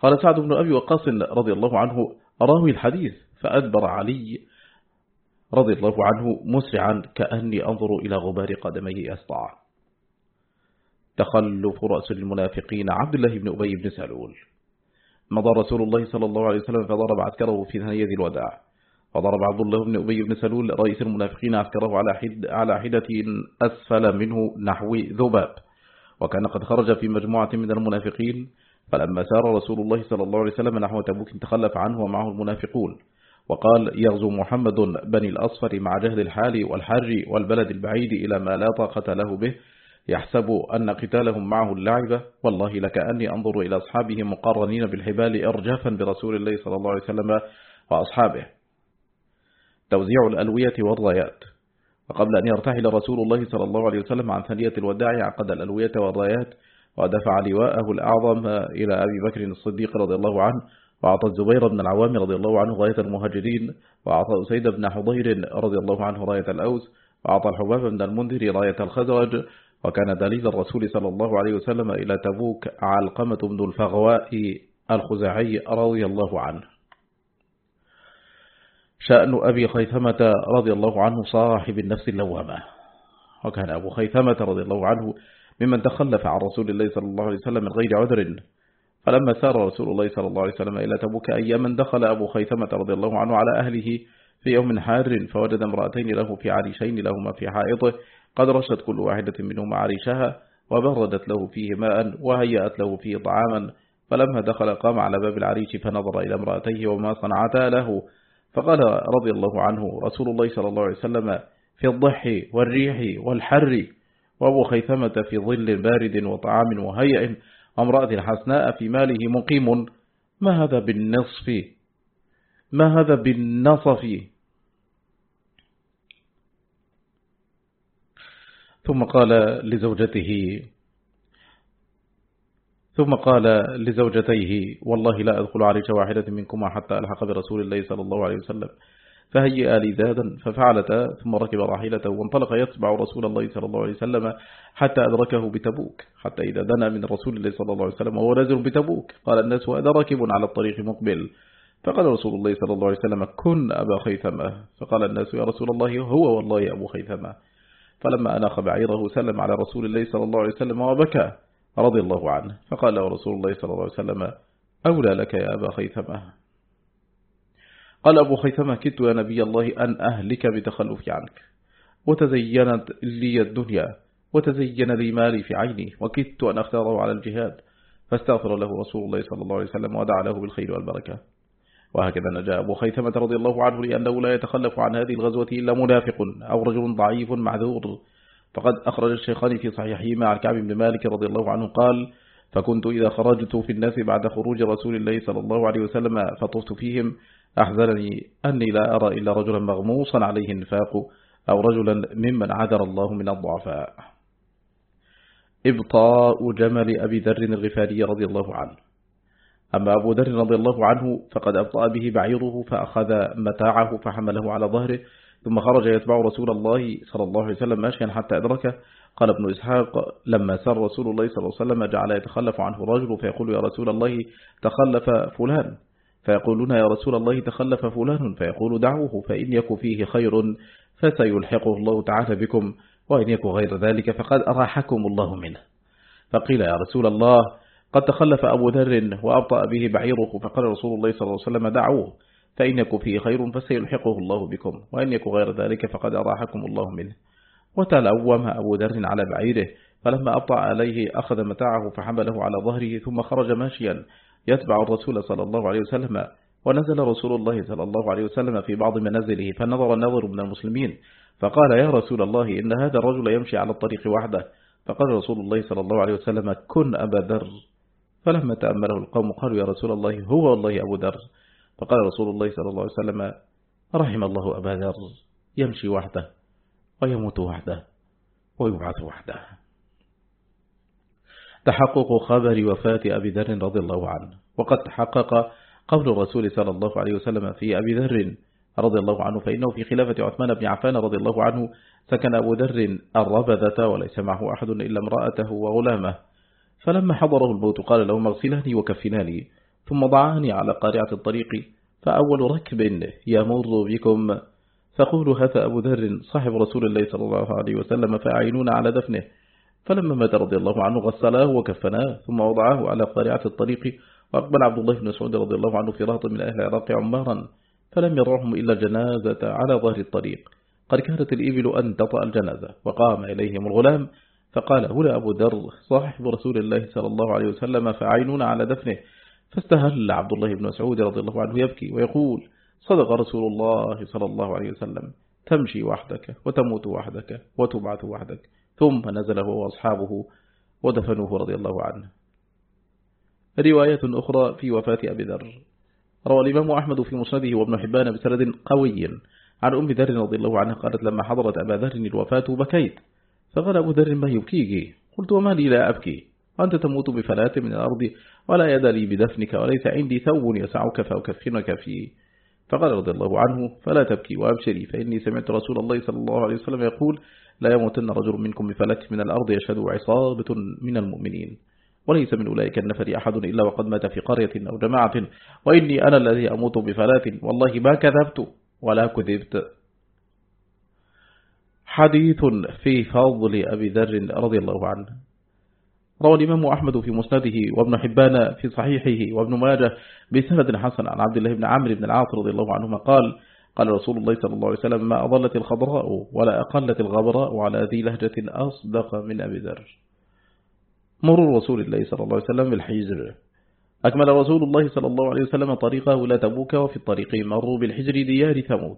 قال سعد بن أبي وقاص رضي الله عنه راوي الحديث فأدبر علي رضي الله عنه مسرعا كأني أنظر إلى غبار قدميه أسطع. تخلف رأس المنافقين عبد الله بن أبي بن سلول. مضى رسول الله صلى الله عليه وسلم فضرب عسكره في ثنية الوداع. فضرب عبد الله بن أبي بن سلول رئيس المنافقين عسكره على حد على حدة أسفل منه نحو ذباب. وكان قد خرج في مجموعة من المنافقين فلما سار رسول الله صلى الله عليه وسلم نحو تبوك تخلف عنه ومعه المنافقون. وقال يغزو محمد بني الأصفر مع جهد الحال والحر والبلد البعيد إلى ما لا طاقة له به يحسب أن قتالهم معه اللعبة. والله لكأني أنظر إلى أصحابه مقرنين بالحبال إرجافا برسول الله صلى الله عليه وسلم وأصحابه. توزيع الألوية والرايات. وقبل أن يرتحل رسول الله صلى الله عليه وسلم عن ثنية الوداع عقد الألوية والرايات ودفع لواءه الأعظم إلى أبي بكر الصديق رضي الله عنه وأعطى الزبير بن العوام رضي الله عنه راية المهاجرين وأعطى أسيد بن حضير رضي الله عنه راية الأوس وأعطى الحباب بن المنذر راية الخزرج وكان دليل الرسول صلى الله عليه وسلم إلى تبوك علقمة بن الفغواء الخزاعي رضي الله عنه. شأن أبي خيثمة رضي الله عنه صاحب النفس اللوامة. وكان أبو خيثمة رضي الله عنه ممن تخلف عن رسول الله صلى الله عليه وسلم من غير عذر. فلما سار رسول الله صلى الله عليه وسلم إلى تبوك أياما دخل أبو خيثمة رضي الله عنه على أهله في يوم حار فوجد امرأتين له في عريشين لهما في حائطه قد رشت كل واحدة منهما عريشها وبردت له فيه ماء وهيأت له فيه طعاما فلما دخل قام على باب العريش فنظر إلى امرأتيه وما صنعتا له. فقال رضي الله عنه رسول الله صلى الله عليه وسلم في الضح والريح والحر وأبو خيثمة في ظل بارد وطعام وهيئ امرأة حسناء في ماله مقيم. ما هذا بالنصف؟ ما هذا بالنصف؟ ثم قال لزوجته ثم قال لزوجتيه والله لا أدخل عريش واحدة منكما حتى ألحق برسول الله صلى الله عليه وسلم. فهيئا لي زادا ففعلتا ثم ركب راحلته وانطلق يتبع رسول الله صلى الله عليه وسلم حتى أدركه بتبوك حتى إذا دنا من رسول الله صلى الله عليه وسلم وهو نازل بتبوك. قال الناس وأنا راكب على الطريق مقبل. فقال رسول الله صلى الله عليه وسلم كن أبا خيثمة. فقال الناس يا رسول الله هو والله أبو خيثمة. فلما أناخ بعيره سلم على رسول الله صلى الله عليه وسلم وبكى رضي الله عنه. فقال له رسول الله صلى الله عليه وسلم أولى لك يا أبا خيثمة؟ قال أبو خيثمة كدت يا نبي الله أن أهلك بتخلف عنك وتزينت لي الدنيا وتزين لي مالي في عيني وكدت أن أختاره على الجهاد فاستغفر له رسول الله صلى الله عليه وسلم ودعا له بالخير والبركة. وهكذا نجا أبو خيثمة رضي الله عنه لأنه لا يتخلف عن هذه الغزوة إلا منافق أو رجل ضعيف معذور. فقد أخرج الشيخان في صحيحهما عن كعب بن مالك رضي الله عنه قال فكنت إذا خرجت في الناس بعد خروج رسول الله صلى الله عليه وسلم فطفت فيهم. أحزنني أني لا أرى إلا رجلا مغموصا عليه النفاق أو رجلا ممن عذر الله من الضعفاء. إبطاء جمل أبي ذر الغفاري رضي الله عنه. أما أبو ذر رضي الله عنه فقد أبطأ به بعيره فأخذ متاعه فحمله على ظهره ثم خرج يتبع رسول الله صلى الله عليه وسلم ماشيا حتى أدركه. قال ابن إسحاق لما سار رسول الله صلى الله عليه وسلم جعل يتخلف عنه الرجل فيقول يا رسول الله تخلف فلان فيقولون يا رسول الله تخلف فلان فيقول دعوه فإن يك فيه خير فسيلحقه الله تعالى بكم وإن يك غير ذلك فقد أراحكم الله منه فقيل يا رسول الله قد تخلف أبو ذر وأبطأ به بعيره فقال رسول الله صلى الله عليه وسلم دعوه فإن يكن فيه خير فسيلحقه الله بكم وإن يكن غير ذلك فقد أراحكم الله منه. وتلوم أبو ذر على بعيره فلما أبطأ عليه أخذ متاعه فحمله على ظهره ثم خرج ماشيا يتبع الرسول صلى الله عليه وسلم ونزل رسول الله صلى الله عليه وسلم في بعض منازله فنظر النظر من المسلمين فقال يا رسول الله إن هذا الرجل يمشي على الطريق وحده. فقال رسول الله صلى الله عليه وسلم كن أبا ذر. فلما تأمله القوم قالوا يا رسول الله هو والله أبو ذر. فقال رسول الله صلى الله عليه وسلم رحم الله أبا ذر. يمشي وحده ويموت وحده ويبعث وحده. تحقق خبر وفاة أبي ذر رضي الله عنه. وقد تحقق قول الرسول صلى الله عليه وسلم في أبي ذر رضي الله عنه فإنه في خلافة عثمان بن عفان رضي الله عنه سكن أبو ذر الربذة وليس معه أحد إلا امرأته وغلامه. فلما حضره الموت قال لهم اغسلاني وكفناني ثم ضعاني على قارعة الطريق فأول ركب يمر بكم. فقولوا هذا أبو ذر صاحب رسول الله صلى الله عليه وسلم فأعينون على دفنه. فلما مات رضي الله عنه غسلاه وكفناه ثم وضعاه على قارعة الطريق وأقبل عبد الله بن مسعود رضي الله عنه في رهط من أهل العراق عمارا فلم يرعهم إلا جنازة على ظهر الطريق. قد كانت الإبل أن تطأ الجنازة وقام إليهم الغلام فقال هنا أبو ذر صاحب رسول الله صلى الله عليه وسلم فعينون على دفنه. فاستهل عبد الله بن مسعود رضي الله عنه يبكي ويقول صدق رسول الله صلى الله عليه وسلم. تمشي وحدك وتموت وحدك وتبعث وحدك. ثم نزل هو وأصحابه ودفنوه رضي الله عنه. رواية أخرى في وفاة أبي ذر. روى الإمام أحمد في مسنده وابن حبان بسند قوي. عن أم ذر رضي الله عنها قالت لما حضرت أبا ذر الوفاة بكيت. فقال أبو ذر ما يبكيك؟ قلت وما لي لا أبكي. وأنت تموت بفلاة من الأرض ولا يد لي بدفنك وليس عندي ثوب يسعك فأكفنك فيه. فقال رضي الله عنه فلا تبكي وأبشري فإني سمعت رسول الله صلى الله عليه وسلم يقول لا يموتن رجل منكم بفلاة من الأرض يشهد عصابة من المؤمنين. وليس من أولئك النفر أحد إلا وقد مات في قرية أو جماعة وإني أنا الذي أموت بفلاة. والله ما كذبت ولا كذبت. حديث في فضل أبي ذر رضي الله عنه. روى الإمام أحمد في مسنده وابن حبان في صحيحه وابن ماجه بسند حسن عن عبد الله بن عمرو بن العاص رضي الله عنهما قال قال رسول الله صلى الله عليه وسلم ما أضلت الخضراء ولا أقلت الغبراء على ذي لهجة أصدق من أبي ذر. مرور رسول الله صلى الله عليه وسلم بالحجر أكمل رسول الله صلى الله عليه وسلم طريقه لا تبوك وفي الطريق مروا بالحجر ديار ثمود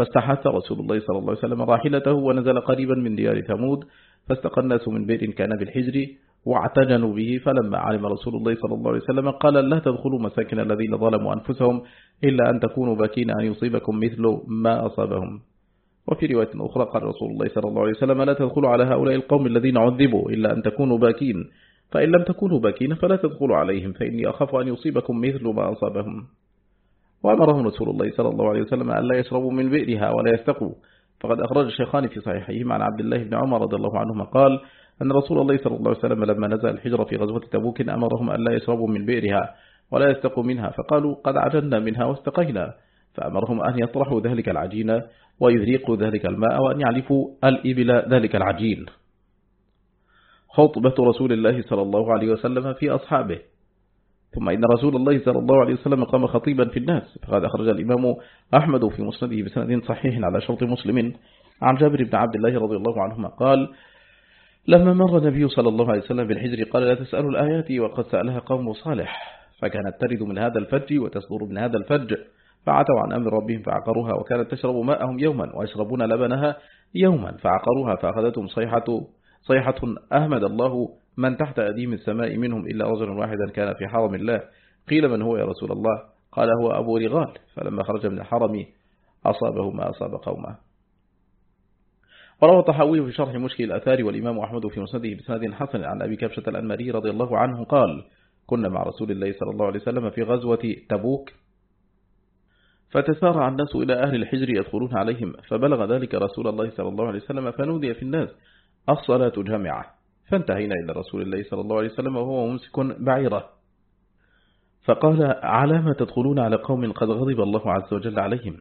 فاستحث رسول الله صلى الله عليه وسلم راحلته ونزل قريبا من ديار ثمود فاستقى الناس من بئر كان بالحجر واعتجنوا به فلما علم رسول الله صلى الله عليه وسلم قال لا تدخلوا مساكن الذين ظلموا أنفسهم إلا أن تكونوا باكين أن يصيبكم مثل ما أصابهم. وفي رواية أخرى قال رسول الله صلى الله عليه وسلم لا تدخلوا على هؤلاء القوم الذين عذبوا إلا أن تكونوا باكين فإن لم تكونوا باكين فلا تدخلوا عليهم فإني أخاف أن يصيبكم مثل ما أصابهم. وأمرهم رسول الله صلى الله عليه وسلم أن لا يشربوا من بئرها ولا يستقوا. فقد أخرج الشيخان في صحيحهما عن عبد الله بن عمر رضي الله عنهما قال أن رسول الله صلى الله عليه وسلم لما نزل الحجرة في غزوة تبوك أمرهم أن لا يشربوا من بئرها ولا يستقوا منها فقالوا قد عجلنا منها واستقينا. فأمرهم أن يطرحوا ذلك العجين ويذريقوا ذلك الماء وأن يعلفوا الإبل ذلك العجين. خطبة رسول الله صلى الله عليه وسلم في أصحابه. ثم إن رسول الله صلى الله عليه وسلم قام خطيبا في الناس فقد أخرج الإمام أحمد في مسنده بسند صحيح على شرط مسلم. عن جابر بن عبد الله رضي الله عنهما قال لما مر النبي صلى الله عليه وسلم بالحجر قال لا تسألوا الآيات وقد سألها قوم صالح. فكانت ترد من هذا الفج وتصدر من هذا الفج فعتوا عن أمر ربهم فعقروها وكانت تشرب ماءهم يوما ويشربون لبنها يوما فعقروها فأخذتهم صيحة صيحة أهمد الله من تحت أديم السماء منهم إلا رجل واحدا كان في حرم الله. قيل من هو يا رسول الله؟ قال هو أبو رغال. فلما خرج من الحرم أصابه ما أصاب قومه. وروى الطحاوي في شرح مشكل الأثار والإمام أحمد في مسنده بسند حسن عن أبي كبشة الأنماري رضي الله عنه قال كنا مع رسول الله صلى الله عليه وسلم في غزوة تبوك فتسارع الناس إلى أهل الحجر يدخلون عليهم فبلغ ذلك رسول الله صلى الله عليه وسلم فنودي في الناس الصلاة جامعة. فانتهينا إلى رسول الله صلى الله عليه وسلم وهو ممسك بعيرة. فقال على ما تدخلون على قوم قد غضب الله عز وجل عليهم.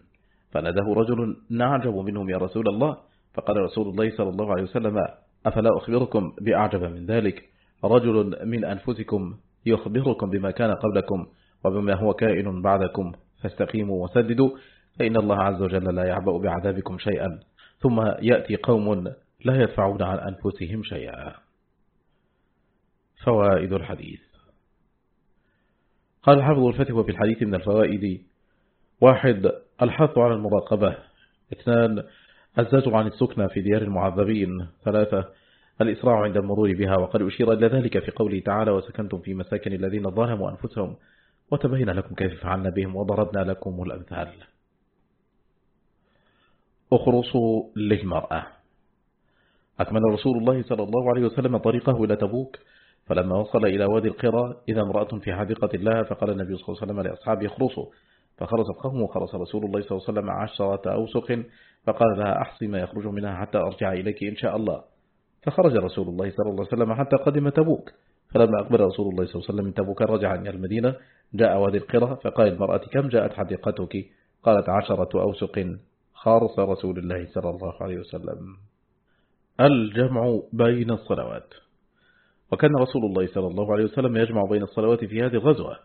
فنده رجل نعجب منهم يا رسول الله. فقال رسول الله صلى الله عليه وسلم أفلا أخبركم بأعجب من ذلك؟ رجل من أنفسكم يخبركم بما كان قبلكم وبما هو كائن بعدكم فاستقيموا وسددوا. فإن الله عز وجل لا يعبأ بعذابكم شيئا. ثم يأتي قوم لا يدفعون عن أنفسهم شيئا. فوائد الحديث. قال حفظ الفتوى في الحديث من الفوائد واحد الحث على المراقبة. اثنان الزجر عن السكنة في ديار المعذبين. ثلاثة الإسراع عند المرور بها. وقد أشير إلى ذلك في قوله تعالى وسكنتم في مساكن الذين ظلموا أنفسهم وتبين لكم كيف فعلنا بهم وضربنا لكم الأمثال. أخرص للمرأة. أكمل رسول الله صلى الله عليه وسلم طريقه إلى تبوك. فلما وصل إلى وادي القرى إذا امرأة في حديقة الله فقال النبي صلى الله عليه وسلم لأصحابه اخرصوا. فخرج القوم وخرج رسول الله صلى الله عليه وسلم عشرة أوسق فقال لها أحصي ما يخرج منها حتى أرجع إليك إن شاء الله. فخرج رسول الله صلى الله عليه وسلم حتى قدم تبوك. فلما أقبل رسول الله صلى الله عليه وسلم من تبوك رجع إلى المدينة جاء وادي القرى فقال المرأة كم جاءت حديقتك؟ قالت عشرة أوسق. خارص رسول الله صلى الله عليه وسلم. الجمع بين الصلوات. وكان رسول الله صلى الله عليه وسلم يجمع بين الصلوات في هذه الغزوة.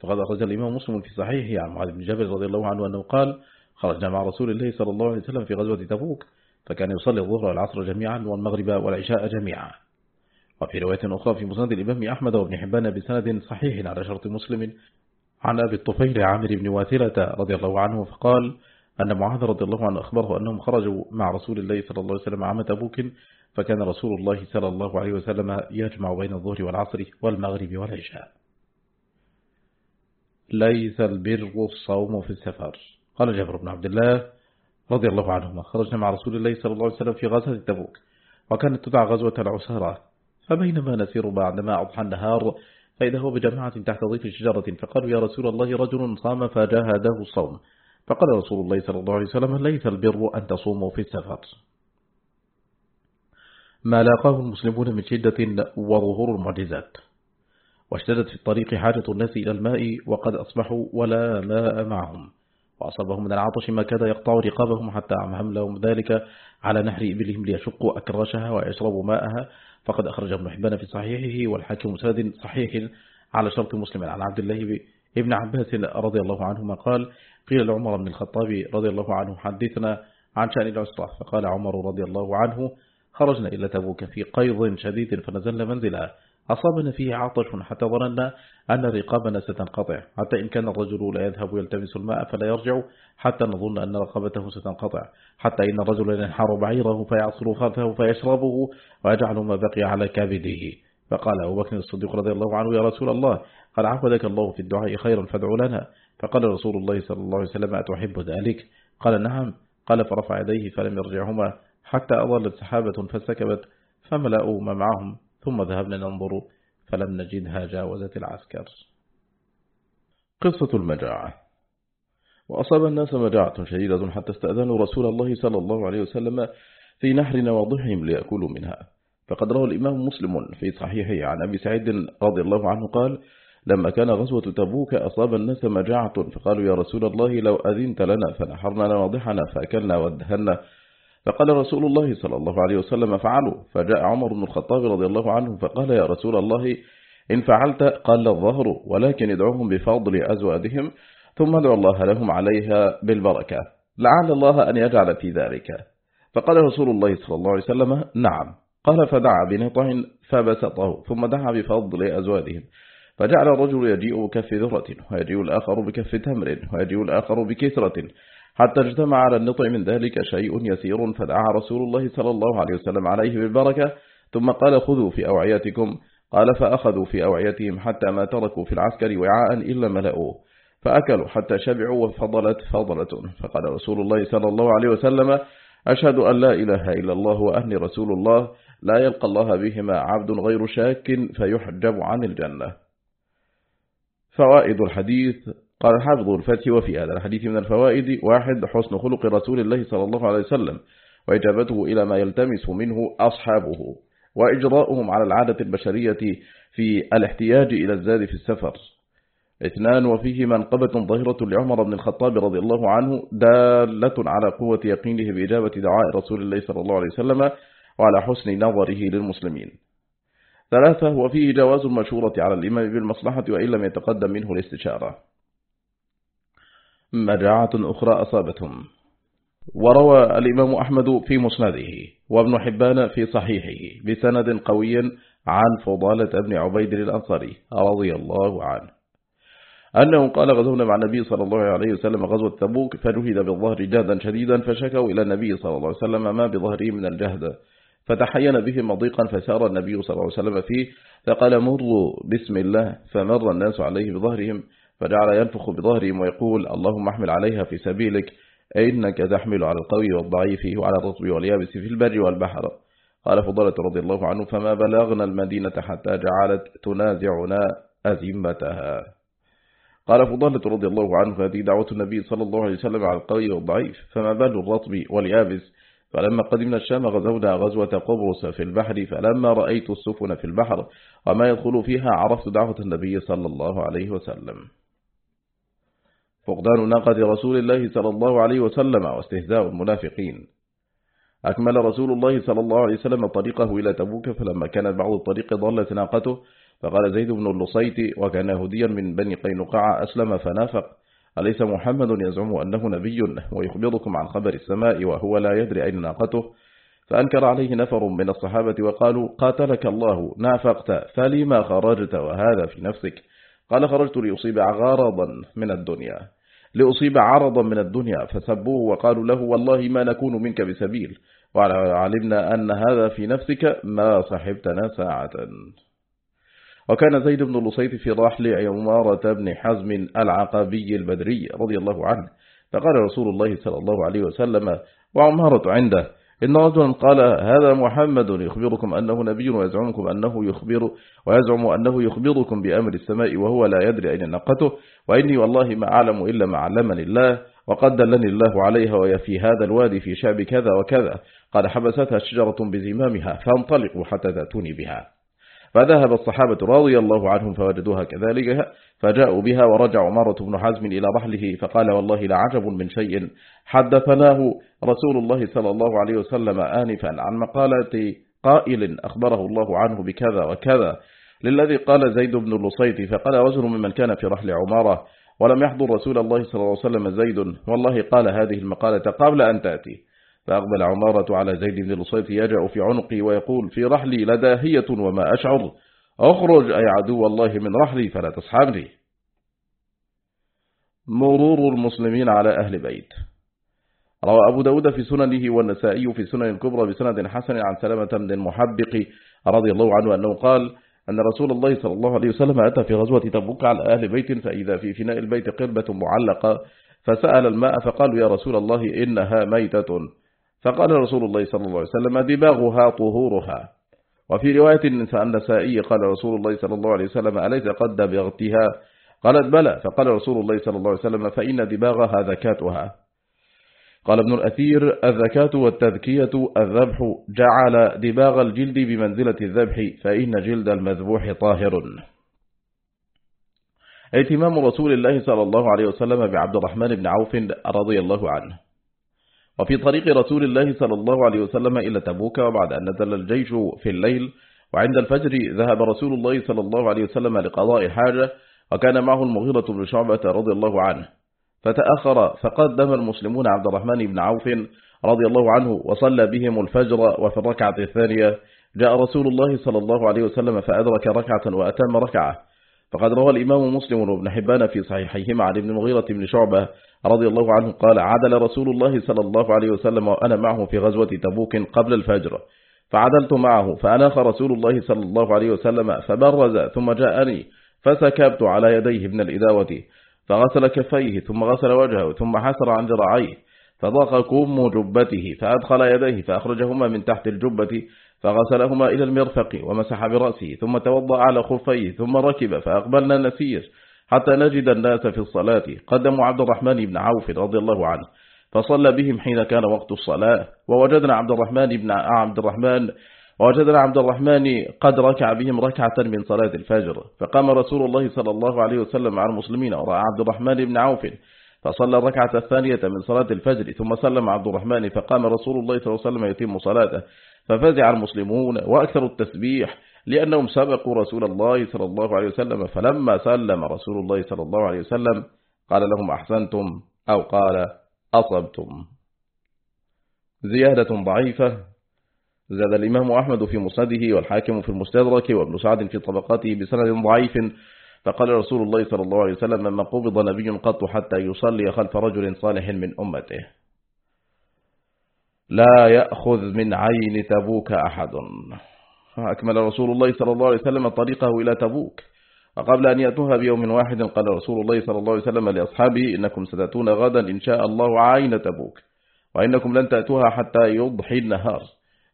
فقد أخرج الإمام مسلم في صحيحه عن معاذ بن جبل رضي الله عنه أنه قال خرجنا مع رسول الله صلى الله عليه وسلم في غزوة تبوك فكان يصلي الظهر والعصر جميعا والمغرب والعشاء جميعا. وفي رواية أخرى في مسند الإمام أحمد وابن حبان بسند صحيح على شرط مسلم عن أبي الطفيل عامر بن واثلة رضي الله عنه فقال أن معاذ رضي الله عنه أخبره أنهم خرجوا مع رسول الله صلى الله عليه وسلم عام تبوك فكان رسول الله صلى الله عليه وسلم يجمع بين الظهر والعصر والمغرب والعشاء. ليس البر الصوم في السفر. قال جابر بن عبد الله رضي الله عنهما خرجنا مع رسول الله صلى الله عليه وسلم في غزوة تبوك وكانت تدعى غزوة العسارة فبينما نسير بعدما أضحى النهار فإذا هو بجماعة تحت ضيف شجرة فقالوا يا رسول الله رجل صام فجاهده الصوم. فقال رسول الله صلى الله عليه وسلم ليس البر أن تصوموا في السفر. ما لاقاه المسلمون من شدة وظهور المعجزات. واشتدت في الطريق حاجة الناس إلى الماء وقد أصبحوا ولا ماء معهم. وأصابهم من العطش ما كاد يقطع رقابهم حتى أمهم لهم ذلك على نحر إبلهم ليشقوا أكراشها ويشربوا ماءها. فقد أخرج ابن حبان في صحيحه والحاكم مسند صحيح على شرط مسلم. عن عبد الله ابن عباس رضي الله عنهما قال قيل لعمر بن الخطاب رضي الله عنه حدثنا عن شأن العسرة فقال عمر رضي الله عنه خرجنا إلى تبوك في قيض شديد فنزلنا منزلا. أصابنا فيه عطش حتى ظننا أن رقابنا ستنقطع. حتى إن كان الرجل لا يذهب يلتمس الماء فلا يرجع حتى نظن أن رقبته ستنقطع. حتى إن الرجل ينحر بعيره فيعصر فرثه فيشربه ويجعل ما بقي على كبده فقال أبو بكر الصديق رضي الله عنه يا رسول الله قد عبدك الله في الدعاء خيرا فادعو لنا. فقال رسول الله صلى الله عليه وسلم أتحب ذلك؟ قال نعم. قال فرفع يديه فلم يرجعهما. حتى أظلت سحابة فسكبت فملأوا ما معهم ثم ذهبنا ننظر فلم نجدها جاوزت العسكر. قصة المجاعة. وأصاب الناس مجاعة شديدة حتى استأذنوا رسول الله صلى الله عليه وسلم في نحر نواضحهم ليأكلوا منها. فقد روى الإمام مسلم في صحيحه عن أبي سعيد رضي الله عنه قال لما كان غزوة تبوك أصاب الناس مجاعة فقالوا يا رسول الله لو أذنت لنا فنحرنا نواضحنا فأكلنا وأدهنا فقال رسول الله صلى الله عليه وسلم فعلوا. فجاء عمر بن الخطاب رضي الله عنه فقال يا رسول الله إن فعلت قال الظهر ولكن ادعوهم بفضل أزوادهم ثم ادعوا الله لهم عليها بالبركة. لعل الله أن يجعل في ذلك. فقال رسول الله صلى الله عليه وسلم نعم. قال فدعا بنطع فبسطه ثم دعا بفضل أزوادهم. فجعل الرجل يجيء بكف ذرة ويجيء الآخر بكف تمر ويجيء الآخر بكثرة حتى اجتمع على النطع من ذلك شيء يسير فدعا رسول الله صلى الله عليه وسلم عليه بالبركة. ثم قال خذوا في أوعيتكم. قال فأخذوا في أوعيتهم حتى ما تركوا في العسكر وعاء إلا ملأوه. فأكلوا حتى شبعوا وفضلت فضلة. فقال رسول الله صلى الله عليه وسلم أشهد أن لا إله إلا الله وأهل رسول الله. لا يلقى الله بهما عبد غير شاك فيحجب عن الجنة. فوائد الحديث قال حافظ الفتح وفي هذا الحديث من الفوائد واحد حسن خلق رسول الله صلى الله عليه وسلم وإجابته إلى ما يلتمس منه أصحابه وإجراؤهم على العادة البشرية في الاحتياج إلى الزاد في السفر. اثنان وفيه منقبة ظاهرة لعمر بن الخطاب رضي الله عنه دالة على قوة يقينه بإجابة دعاء رسول الله صلى الله عليه وسلم وعلى حسن نظره للمسلمين. ثلاثة وفيه جواز المشورة على الإمام بالمصلحة وإن لم يتقدم منه الاستشارة. مجاعة أخرى أصابتهم. وروى الإمام أحمد في مسنده وابن حبان في صحيحه بسند قوي عن فضالة ابن عبيد الأنصاري رضي الله عنه. أنه قال غزونا مع النبي صلى الله عليه وسلم غزوة تبوك فجهد بالظهر جهدا شديدا فشكوا إلى النبي صلى الله عليه وسلم ما بظهره من الجهد. فتحين بهم مضيقا فسار النبي صلى الله عليه وسلم فيه فقال مروا بسم الله. فمر الناس عليه بظهرهم. فجعل ينفخ بظهرهم ويقول اللهم احمل عليها في سبيلك إنك تحمل على القوي والضعيف وعلى الرطب واليابس في البر والبحر. قال فضلة رضي الله عنه فما بلغنا المدينة حتى جعلت تنازعنا أزمتها قال فضلة رضي الله عنه هذه دعوة النبي صلى الله عليه وسلم على القوي والضعيف فما بال الرطب واليابس؟ فلما قدمنا الشام غزونا غزوة قبرص في البحر فلما رأيت السفن في البحر وما يدخل فيها عرفت دعوة النبي صلى الله عليه وسلم. فقدان ناقة رسول الله صلى الله عليه وسلم واستهزاء المنافقين. أكمل رسول الله صلى الله عليه وسلم طريقه إلى تبوك فلما كانت بعض الطريق ضلت ناقته فقال زيد بن اللصيت وكان يهوديا من بني قينقاع أسلم فنافق. أليس محمد يزعم أنه نبي ويخبركم عن خبر السماء وهو لا يدري أين ناقته؟ فأنكر عليه نفر من الصحابة وقالوا قاتلك الله نافقت فلما خرجت وهذا في نفسك؟ قال خرجت لأصيب غرضا من الدنيا. لأصيب عرضا من الدنيا فسبوه وقالوا له والله ما نكون منك بسبيل. وعلمنا أن هذا في نفسك ما صحبتنا ساعة. وكان زيد بن اللصيت في راحل عمارة بن حزم العقبي البدري رضي الله عنه. فقال رسول الله صلى الله عليه وسلم وعمارة عنده إن رجلا قال هذا محمد يخبركم أنه نبي ويزعمكم أنه يخبر ويزعم أنه يخبركم بأمر السماء وهو لا يدري أين نقته وإني والله ما أعلم إلا ما علمني الله وقد دلني الله عليها وهي في هذا الوادي في شعب كذا وكذا. قال حبستها شجرة بزمامها فانطلقوا حتى تأتوني بها. فذهب الصحابة رضي الله عنهم فوجدوها كذلك فجاءوا بها ورجع عمارة بن حزم إلى رحله فقال والله لعجب من شيء حدثناه رسول الله صلى الله عليه وسلم آنفا عن مقالة قائل أخبره الله عنه بكذا وكذا للذي قال زيد بن اللصيت فقال رجل ممن كان في رحل عمارة ولم يحضر رسول الله صلى الله عليه وسلم زيد والله قال هذه المقالة قبل أن تأتي. فأقبل عمارة على زيد بن لصيف يجأ في عنقي ويقول في رحلي لداهية وما أشعر. أخرج أي عدو الله من رحلي فلا تصحبني مرور المسلمين على أهل بيت. روى أبو داود في سننه والنسائي في سنن الكبرى بسند حسن عن سلامة بن المحبق رضي الله عنه أنه قال أن رسول الله صلى الله عليه وسلم أتى في غزوة تبوك على أهل بيت فإذا في فناء البيت قربة معلقة فسأل الماء فقالوا يا رسول الله إنها ميتة. فقال رسول الله صلى الله عليه وسلم دباغها طهورها. وفي رواية النسائي قال رسول الله صلى الله عليه وسلم أليس قد دبغتها؟ قالت بلى. فقال رسول الله صلى الله عليه وسلم فإن دباغها ذكاتها. قال ابن الأثير الذكاة والتذكية الذبح جعل دباغ الجلد بمنزلة الذبح فإن جلد المذبوح طاهر. اهتمام رسول الله صلى الله عليه وسلم بعبد الرحمن بن عوف رضي الله عنه. وفي طريق رسول الله صلى الله عليه وسلم إلى تبوك وبعد أن نزل الجيش في الليل وعند الفجر ذهب رسول الله صلى الله عليه وسلم لقضاء حاجة وكان معه المغيرة بن شعبة رضي الله عنه. فتأخر فقدم المسلمون عبد الرحمن بن عوف رضي الله عنه وصلى بهم الفجر وفي الركعة الثانية جاء رسول الله صلى الله عليه وسلم فأدرك ركعة وأتم ركعة. فقد روى الإمام مسلم وابن حبان في صحيحيهما عن ابن المغيرة بن شعبة رضي الله عنه قال عدل رسول الله صلى الله عليه وسلم وأنا معه في غزوة تبوك قبل الفجر. فعدلت معه فأناخ رسول الله صلى الله عليه وسلم فبرز ثم جاءني فسكبت على يديه من الإداوة فغسل كفيه ثم غسل وجهه ثم حسر عن ذراعيه فضاق كم جبته فأدخل يديه فأخرجهما من تحت الجبة فغسلهما إلى المرفق ومسح برأسه ثم توضأ على خفيه ثم ركب فأقبلنا نسير حتى نجد الناس في الصلاة. قدموا عبد الرحمن بن عوف رضي الله عنه فصلى بهم حين كان وقت الصلاة. ووجدنا عبد الرحمن بن عبد الرحمن ووجدنا عبد الرحمن قد ركع بهم ركعة من صلاة الفجر. فقام رسول الله صلى الله عليه وسلم مع المسلمين ورأى عبد الرحمن بن عوف فصلى الركعة الثانية من صلاة الفجر ثم سلم عبد الرحمن فقام رسول الله صلى الله عليه وسلم يتم صلاته ففزع المسلمون وأكثر التسبيح لأنهم سبقوا رسول الله صلى الله عليه وسلم فلما سلم رسول الله صلى الله عليه وسلم قال لهم أحسنتم أو قال أصبتم. زيادة ضعيفة. زاد الإمام أحمد في مسنده والحاكم في المستدرك وابن سعد في طبقاته بسند ضعيف فقال رسول الله صلى الله عليه وسلم من قبض نبي قط حتى يصلي خلف رجل صالح من أمته. لا يأخذ من عين تبوك أحد. فأكمل رسول الله صلى الله عليه وسلم طريقه إلى تبوك. وقبل أن يأتوها بيوم واحد قال رسول الله صلى الله عليه وسلم لأصحابه إنكم ستأتون غدا إن شاء الله عين تبوك وإنكم لن تأتوها حتى يضحي النهار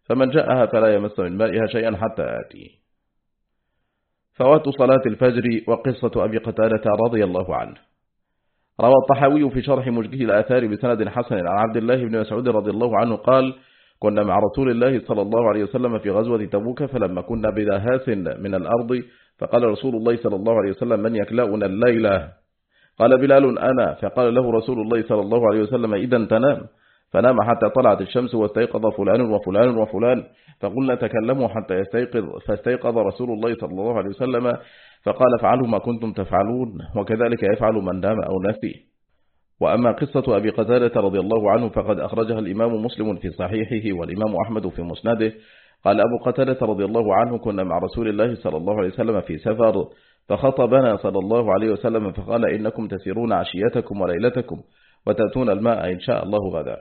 فمن جاءها فلا يمس من مائها شيئا حتى آتي. فوات صلاة الفجر وقصة أبي قتالة رضي الله عنه. روى الطحاوي في شرح مجده الآثار بسند حسن عن عبد الله بن مسعود رضي الله عنه قال كنا مع رسول الله صلى الله عليه وسلم في غزوة تبوك فلما كنا بدهاس من الأرض فقال رسول الله صلى الله عليه وسلم من يكلأنا الليلة قال بلال أنا. فقال له رسول الله صلى الله عليه وسلم إذا تنام. فنام حتى طلعت الشمس واستيقظ فلان وفلان وفلان. فقلنا تكلموا حتى يستيقظ فاستيقظ رسول الله صلى الله عليه وسلم فقال فعلوا ما كنتم تفعلون وكذلك يفعل من نام أو نسي. وأما قصة أبي قتادة رضي الله عنه فقد أخرجها الإمام مسلم في صحيحه والإمام أحمد في مسنده. قال أبو قتادة رضي الله عنه كنا مع رسول الله صلى الله عليه وسلم في سفر فخطبنا صلى الله عليه وسلم فقال إنكم تسيرون عشيتكم وليلتكم وتأتون الماء إن شاء الله غدا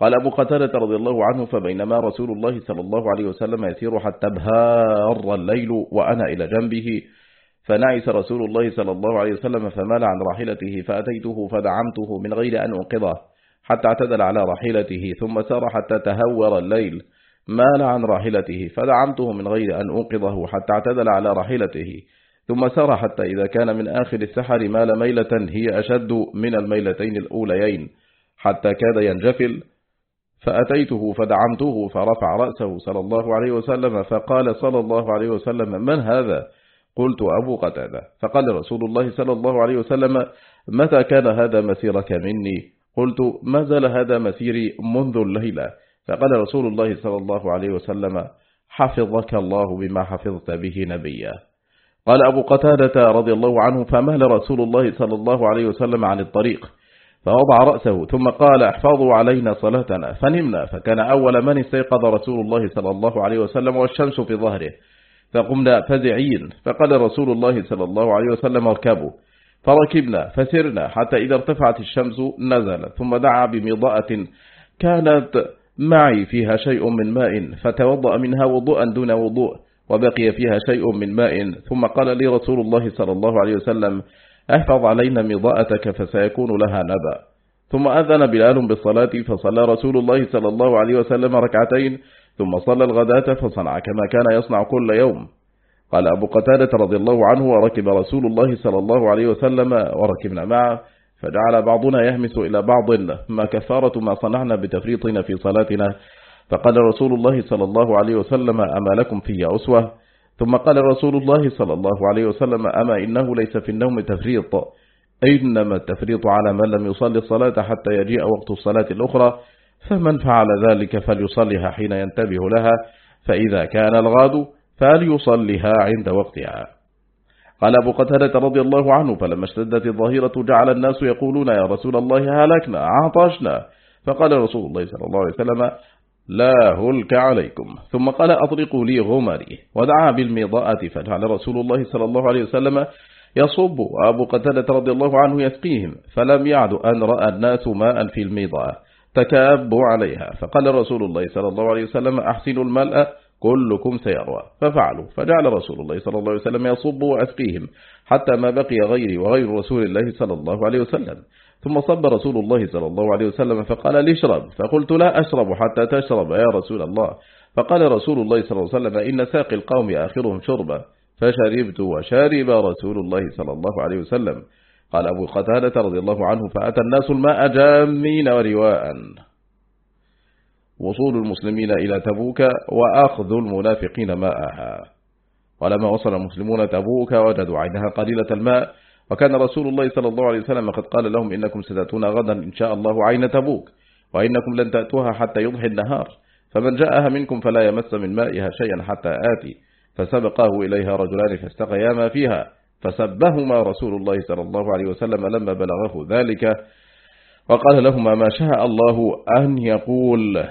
قال أبو قتادة رضي الله عنه فبينما رسول الله صلى الله عليه وسلم يسير حتى بهار الليل وأنا إلى جنبه فنعس رسول الله صلى الله عليه وسلم فمال عن راحلته فأتيته فدعمته من غير أن أنقذه حتى اعتدل على راحلته ثم سار حتى تهور الليل مال عن راحلته فدعمته من غير أن أنقذه حتى اعتدل على راحلته ثم سار حتى إذا كان من آخر السحر مال ميلة هي أشد من الميلتين الأوليين حتى كاد ينجفل فأتيته فدعمته فرفع رأسه صلى الله عليه وسلم فقال صلى الله عليه وسلم من هذا؟ قلت أبو قتادة. فقال رسول الله صلى الله عليه وسلم متى كان هذا مسيرك مني؟ قلت ما زال هذا مسيري منذ الليلة. فقال رسول الله صلى الله عليه وسلم حفظك الله بما حفظت به نبيا. قال أبو قتادة رضي الله عنه فمهل رسول الله صلى الله عليه وسلم عن الطريق. فوضع رأسه ثم قال احفظوا علينا صلاتنا. فنمنا فكان أول من استيقظ رسول الله صلى الله عليه وسلم والشمس في ظهره. فقمنا فزعين فقال رسول الله صلى الله عليه وسلم اركبوا. فركبنا فسرنا حتى إذا ارتفعت الشمس نزل ثم دعا بمضاءة كانت معي فيها شيء من ماء فتوضأ منها وضوءا دون وضوء وبقي فيها شيء من ماء. ثم قال لي رسول الله صلى الله عليه وسلم احفظ علينا مضاءتك فسيكون لها نبأ. ثم أذن بلال بالصلاة فصلى رسول الله صلى الله عليه وسلم ركعتين ثم صلى الغداة فصنع كما كان يصنع كل يوم. قال أبو قتادة رضي الله عنه وركب رسول الله صلى الله عليه وسلم وركبنا معه فجعل بعضنا يهمس إلى بعض ما كفارة ما صنعنا بتفريطنا في صلاتنا. فقال رسول الله صلى الله عليه وسلم أما لكم في أسوة ثم قال رسول الله صلى الله عليه وسلم أما إنه ليس في النوم تفريط. إنما التفريط على من لم يصلي الصلاة حتى يجيء وقت الصلاة الأخرى فمن فعل ذلك فليصلها حين ينتبه لها فإذا كان الغاد فليصلها عند وقتها. قال أبو قتادة رضي الله عنه فلما اشتدت الظهيرة جعل الناس يقولون يا رسول الله هلكنا عطشنا فقال رسول الله صلى الله عليه وسلم لا هلك عليكم. ثم قال أطرقوا لي غمري. ودعا بالمضاءة فجعل رسول الله صلى الله عليه وسلم يصب. وأبو قتادة رضي الله عنه يسقيهم. فلم يعد أن رأى الناس ماء في المضاء. تكابوا عليها. فقال رسول الله صلى الله عليه وسلم أحسنوا الملأ كلكم سيروى. ففعلوا. فجعل رسول الله صلى الله عليه وسلم يصب وأسقيهم حتى ما بقي غيري وغير رسول الله صلى الله عليه وسلم. ثم صب رسول الله صلى الله عليه وسلم فقال لي اشرب. فقلت لا أشرب حتى تشرب يا رسول الله. فقال رسول الله صلى الله عليه وسلم إن ساقي القوم آخرهم شربا. فشربت وشارب رسول الله صلى الله عليه وسلم. قال أبو قتادة رضي الله عنه فأتى الناس الماء جامين ورواء. وصول المسلمين إلى تبوك وأخذ المنافقين ماءها. ولما وصل المسلمون تبوك وجدوا عينها قليلة الماء. وكان رسول الله صلى الله عليه وسلم قد قال لهم إنكم ستأتون غدا إن شاء الله عين تبوك وإنكم لن تأتوها حتى يضحي النهار فمن جاءها منكم فلا يمس من مائها شيئا حتى آتي فسبقاه إليها رجلان فاستقيا ما فيها فسبهما رسول الله صلى الله عليه وسلم لما بلغه ذلك وقال لهما ما شاء الله أن يقول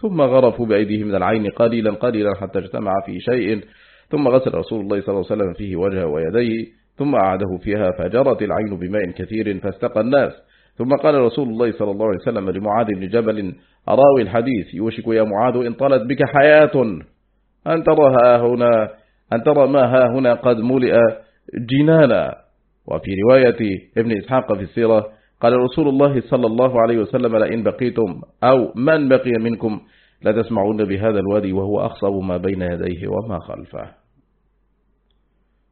ثم غرفوا بأيديهم من العين قليلا قليلا حتى اجتمع في شيء ثم غسل رسول الله صلى الله عليه وسلم فيه وجهه ويديه ثم أعاده فيها فجرت العين بماء كثير فاستقى الناس. ثم قال رسول الله صلى الله عليه وسلم لمعاذ بن جبل أراوي الحديث يوشك يا معاذ إن طالت بك حياة. أن ترى هنا أن ترى ما ها هنا قد ملئ جنانا. وفي رواية ابن إسحاق في السيرة قال رسول الله صلى الله عليه وسلم لئن بقيتم أو من بقي منكم لا تسمعون بهذا الوادي وهو أخصب ما بين يديه وما خلفه.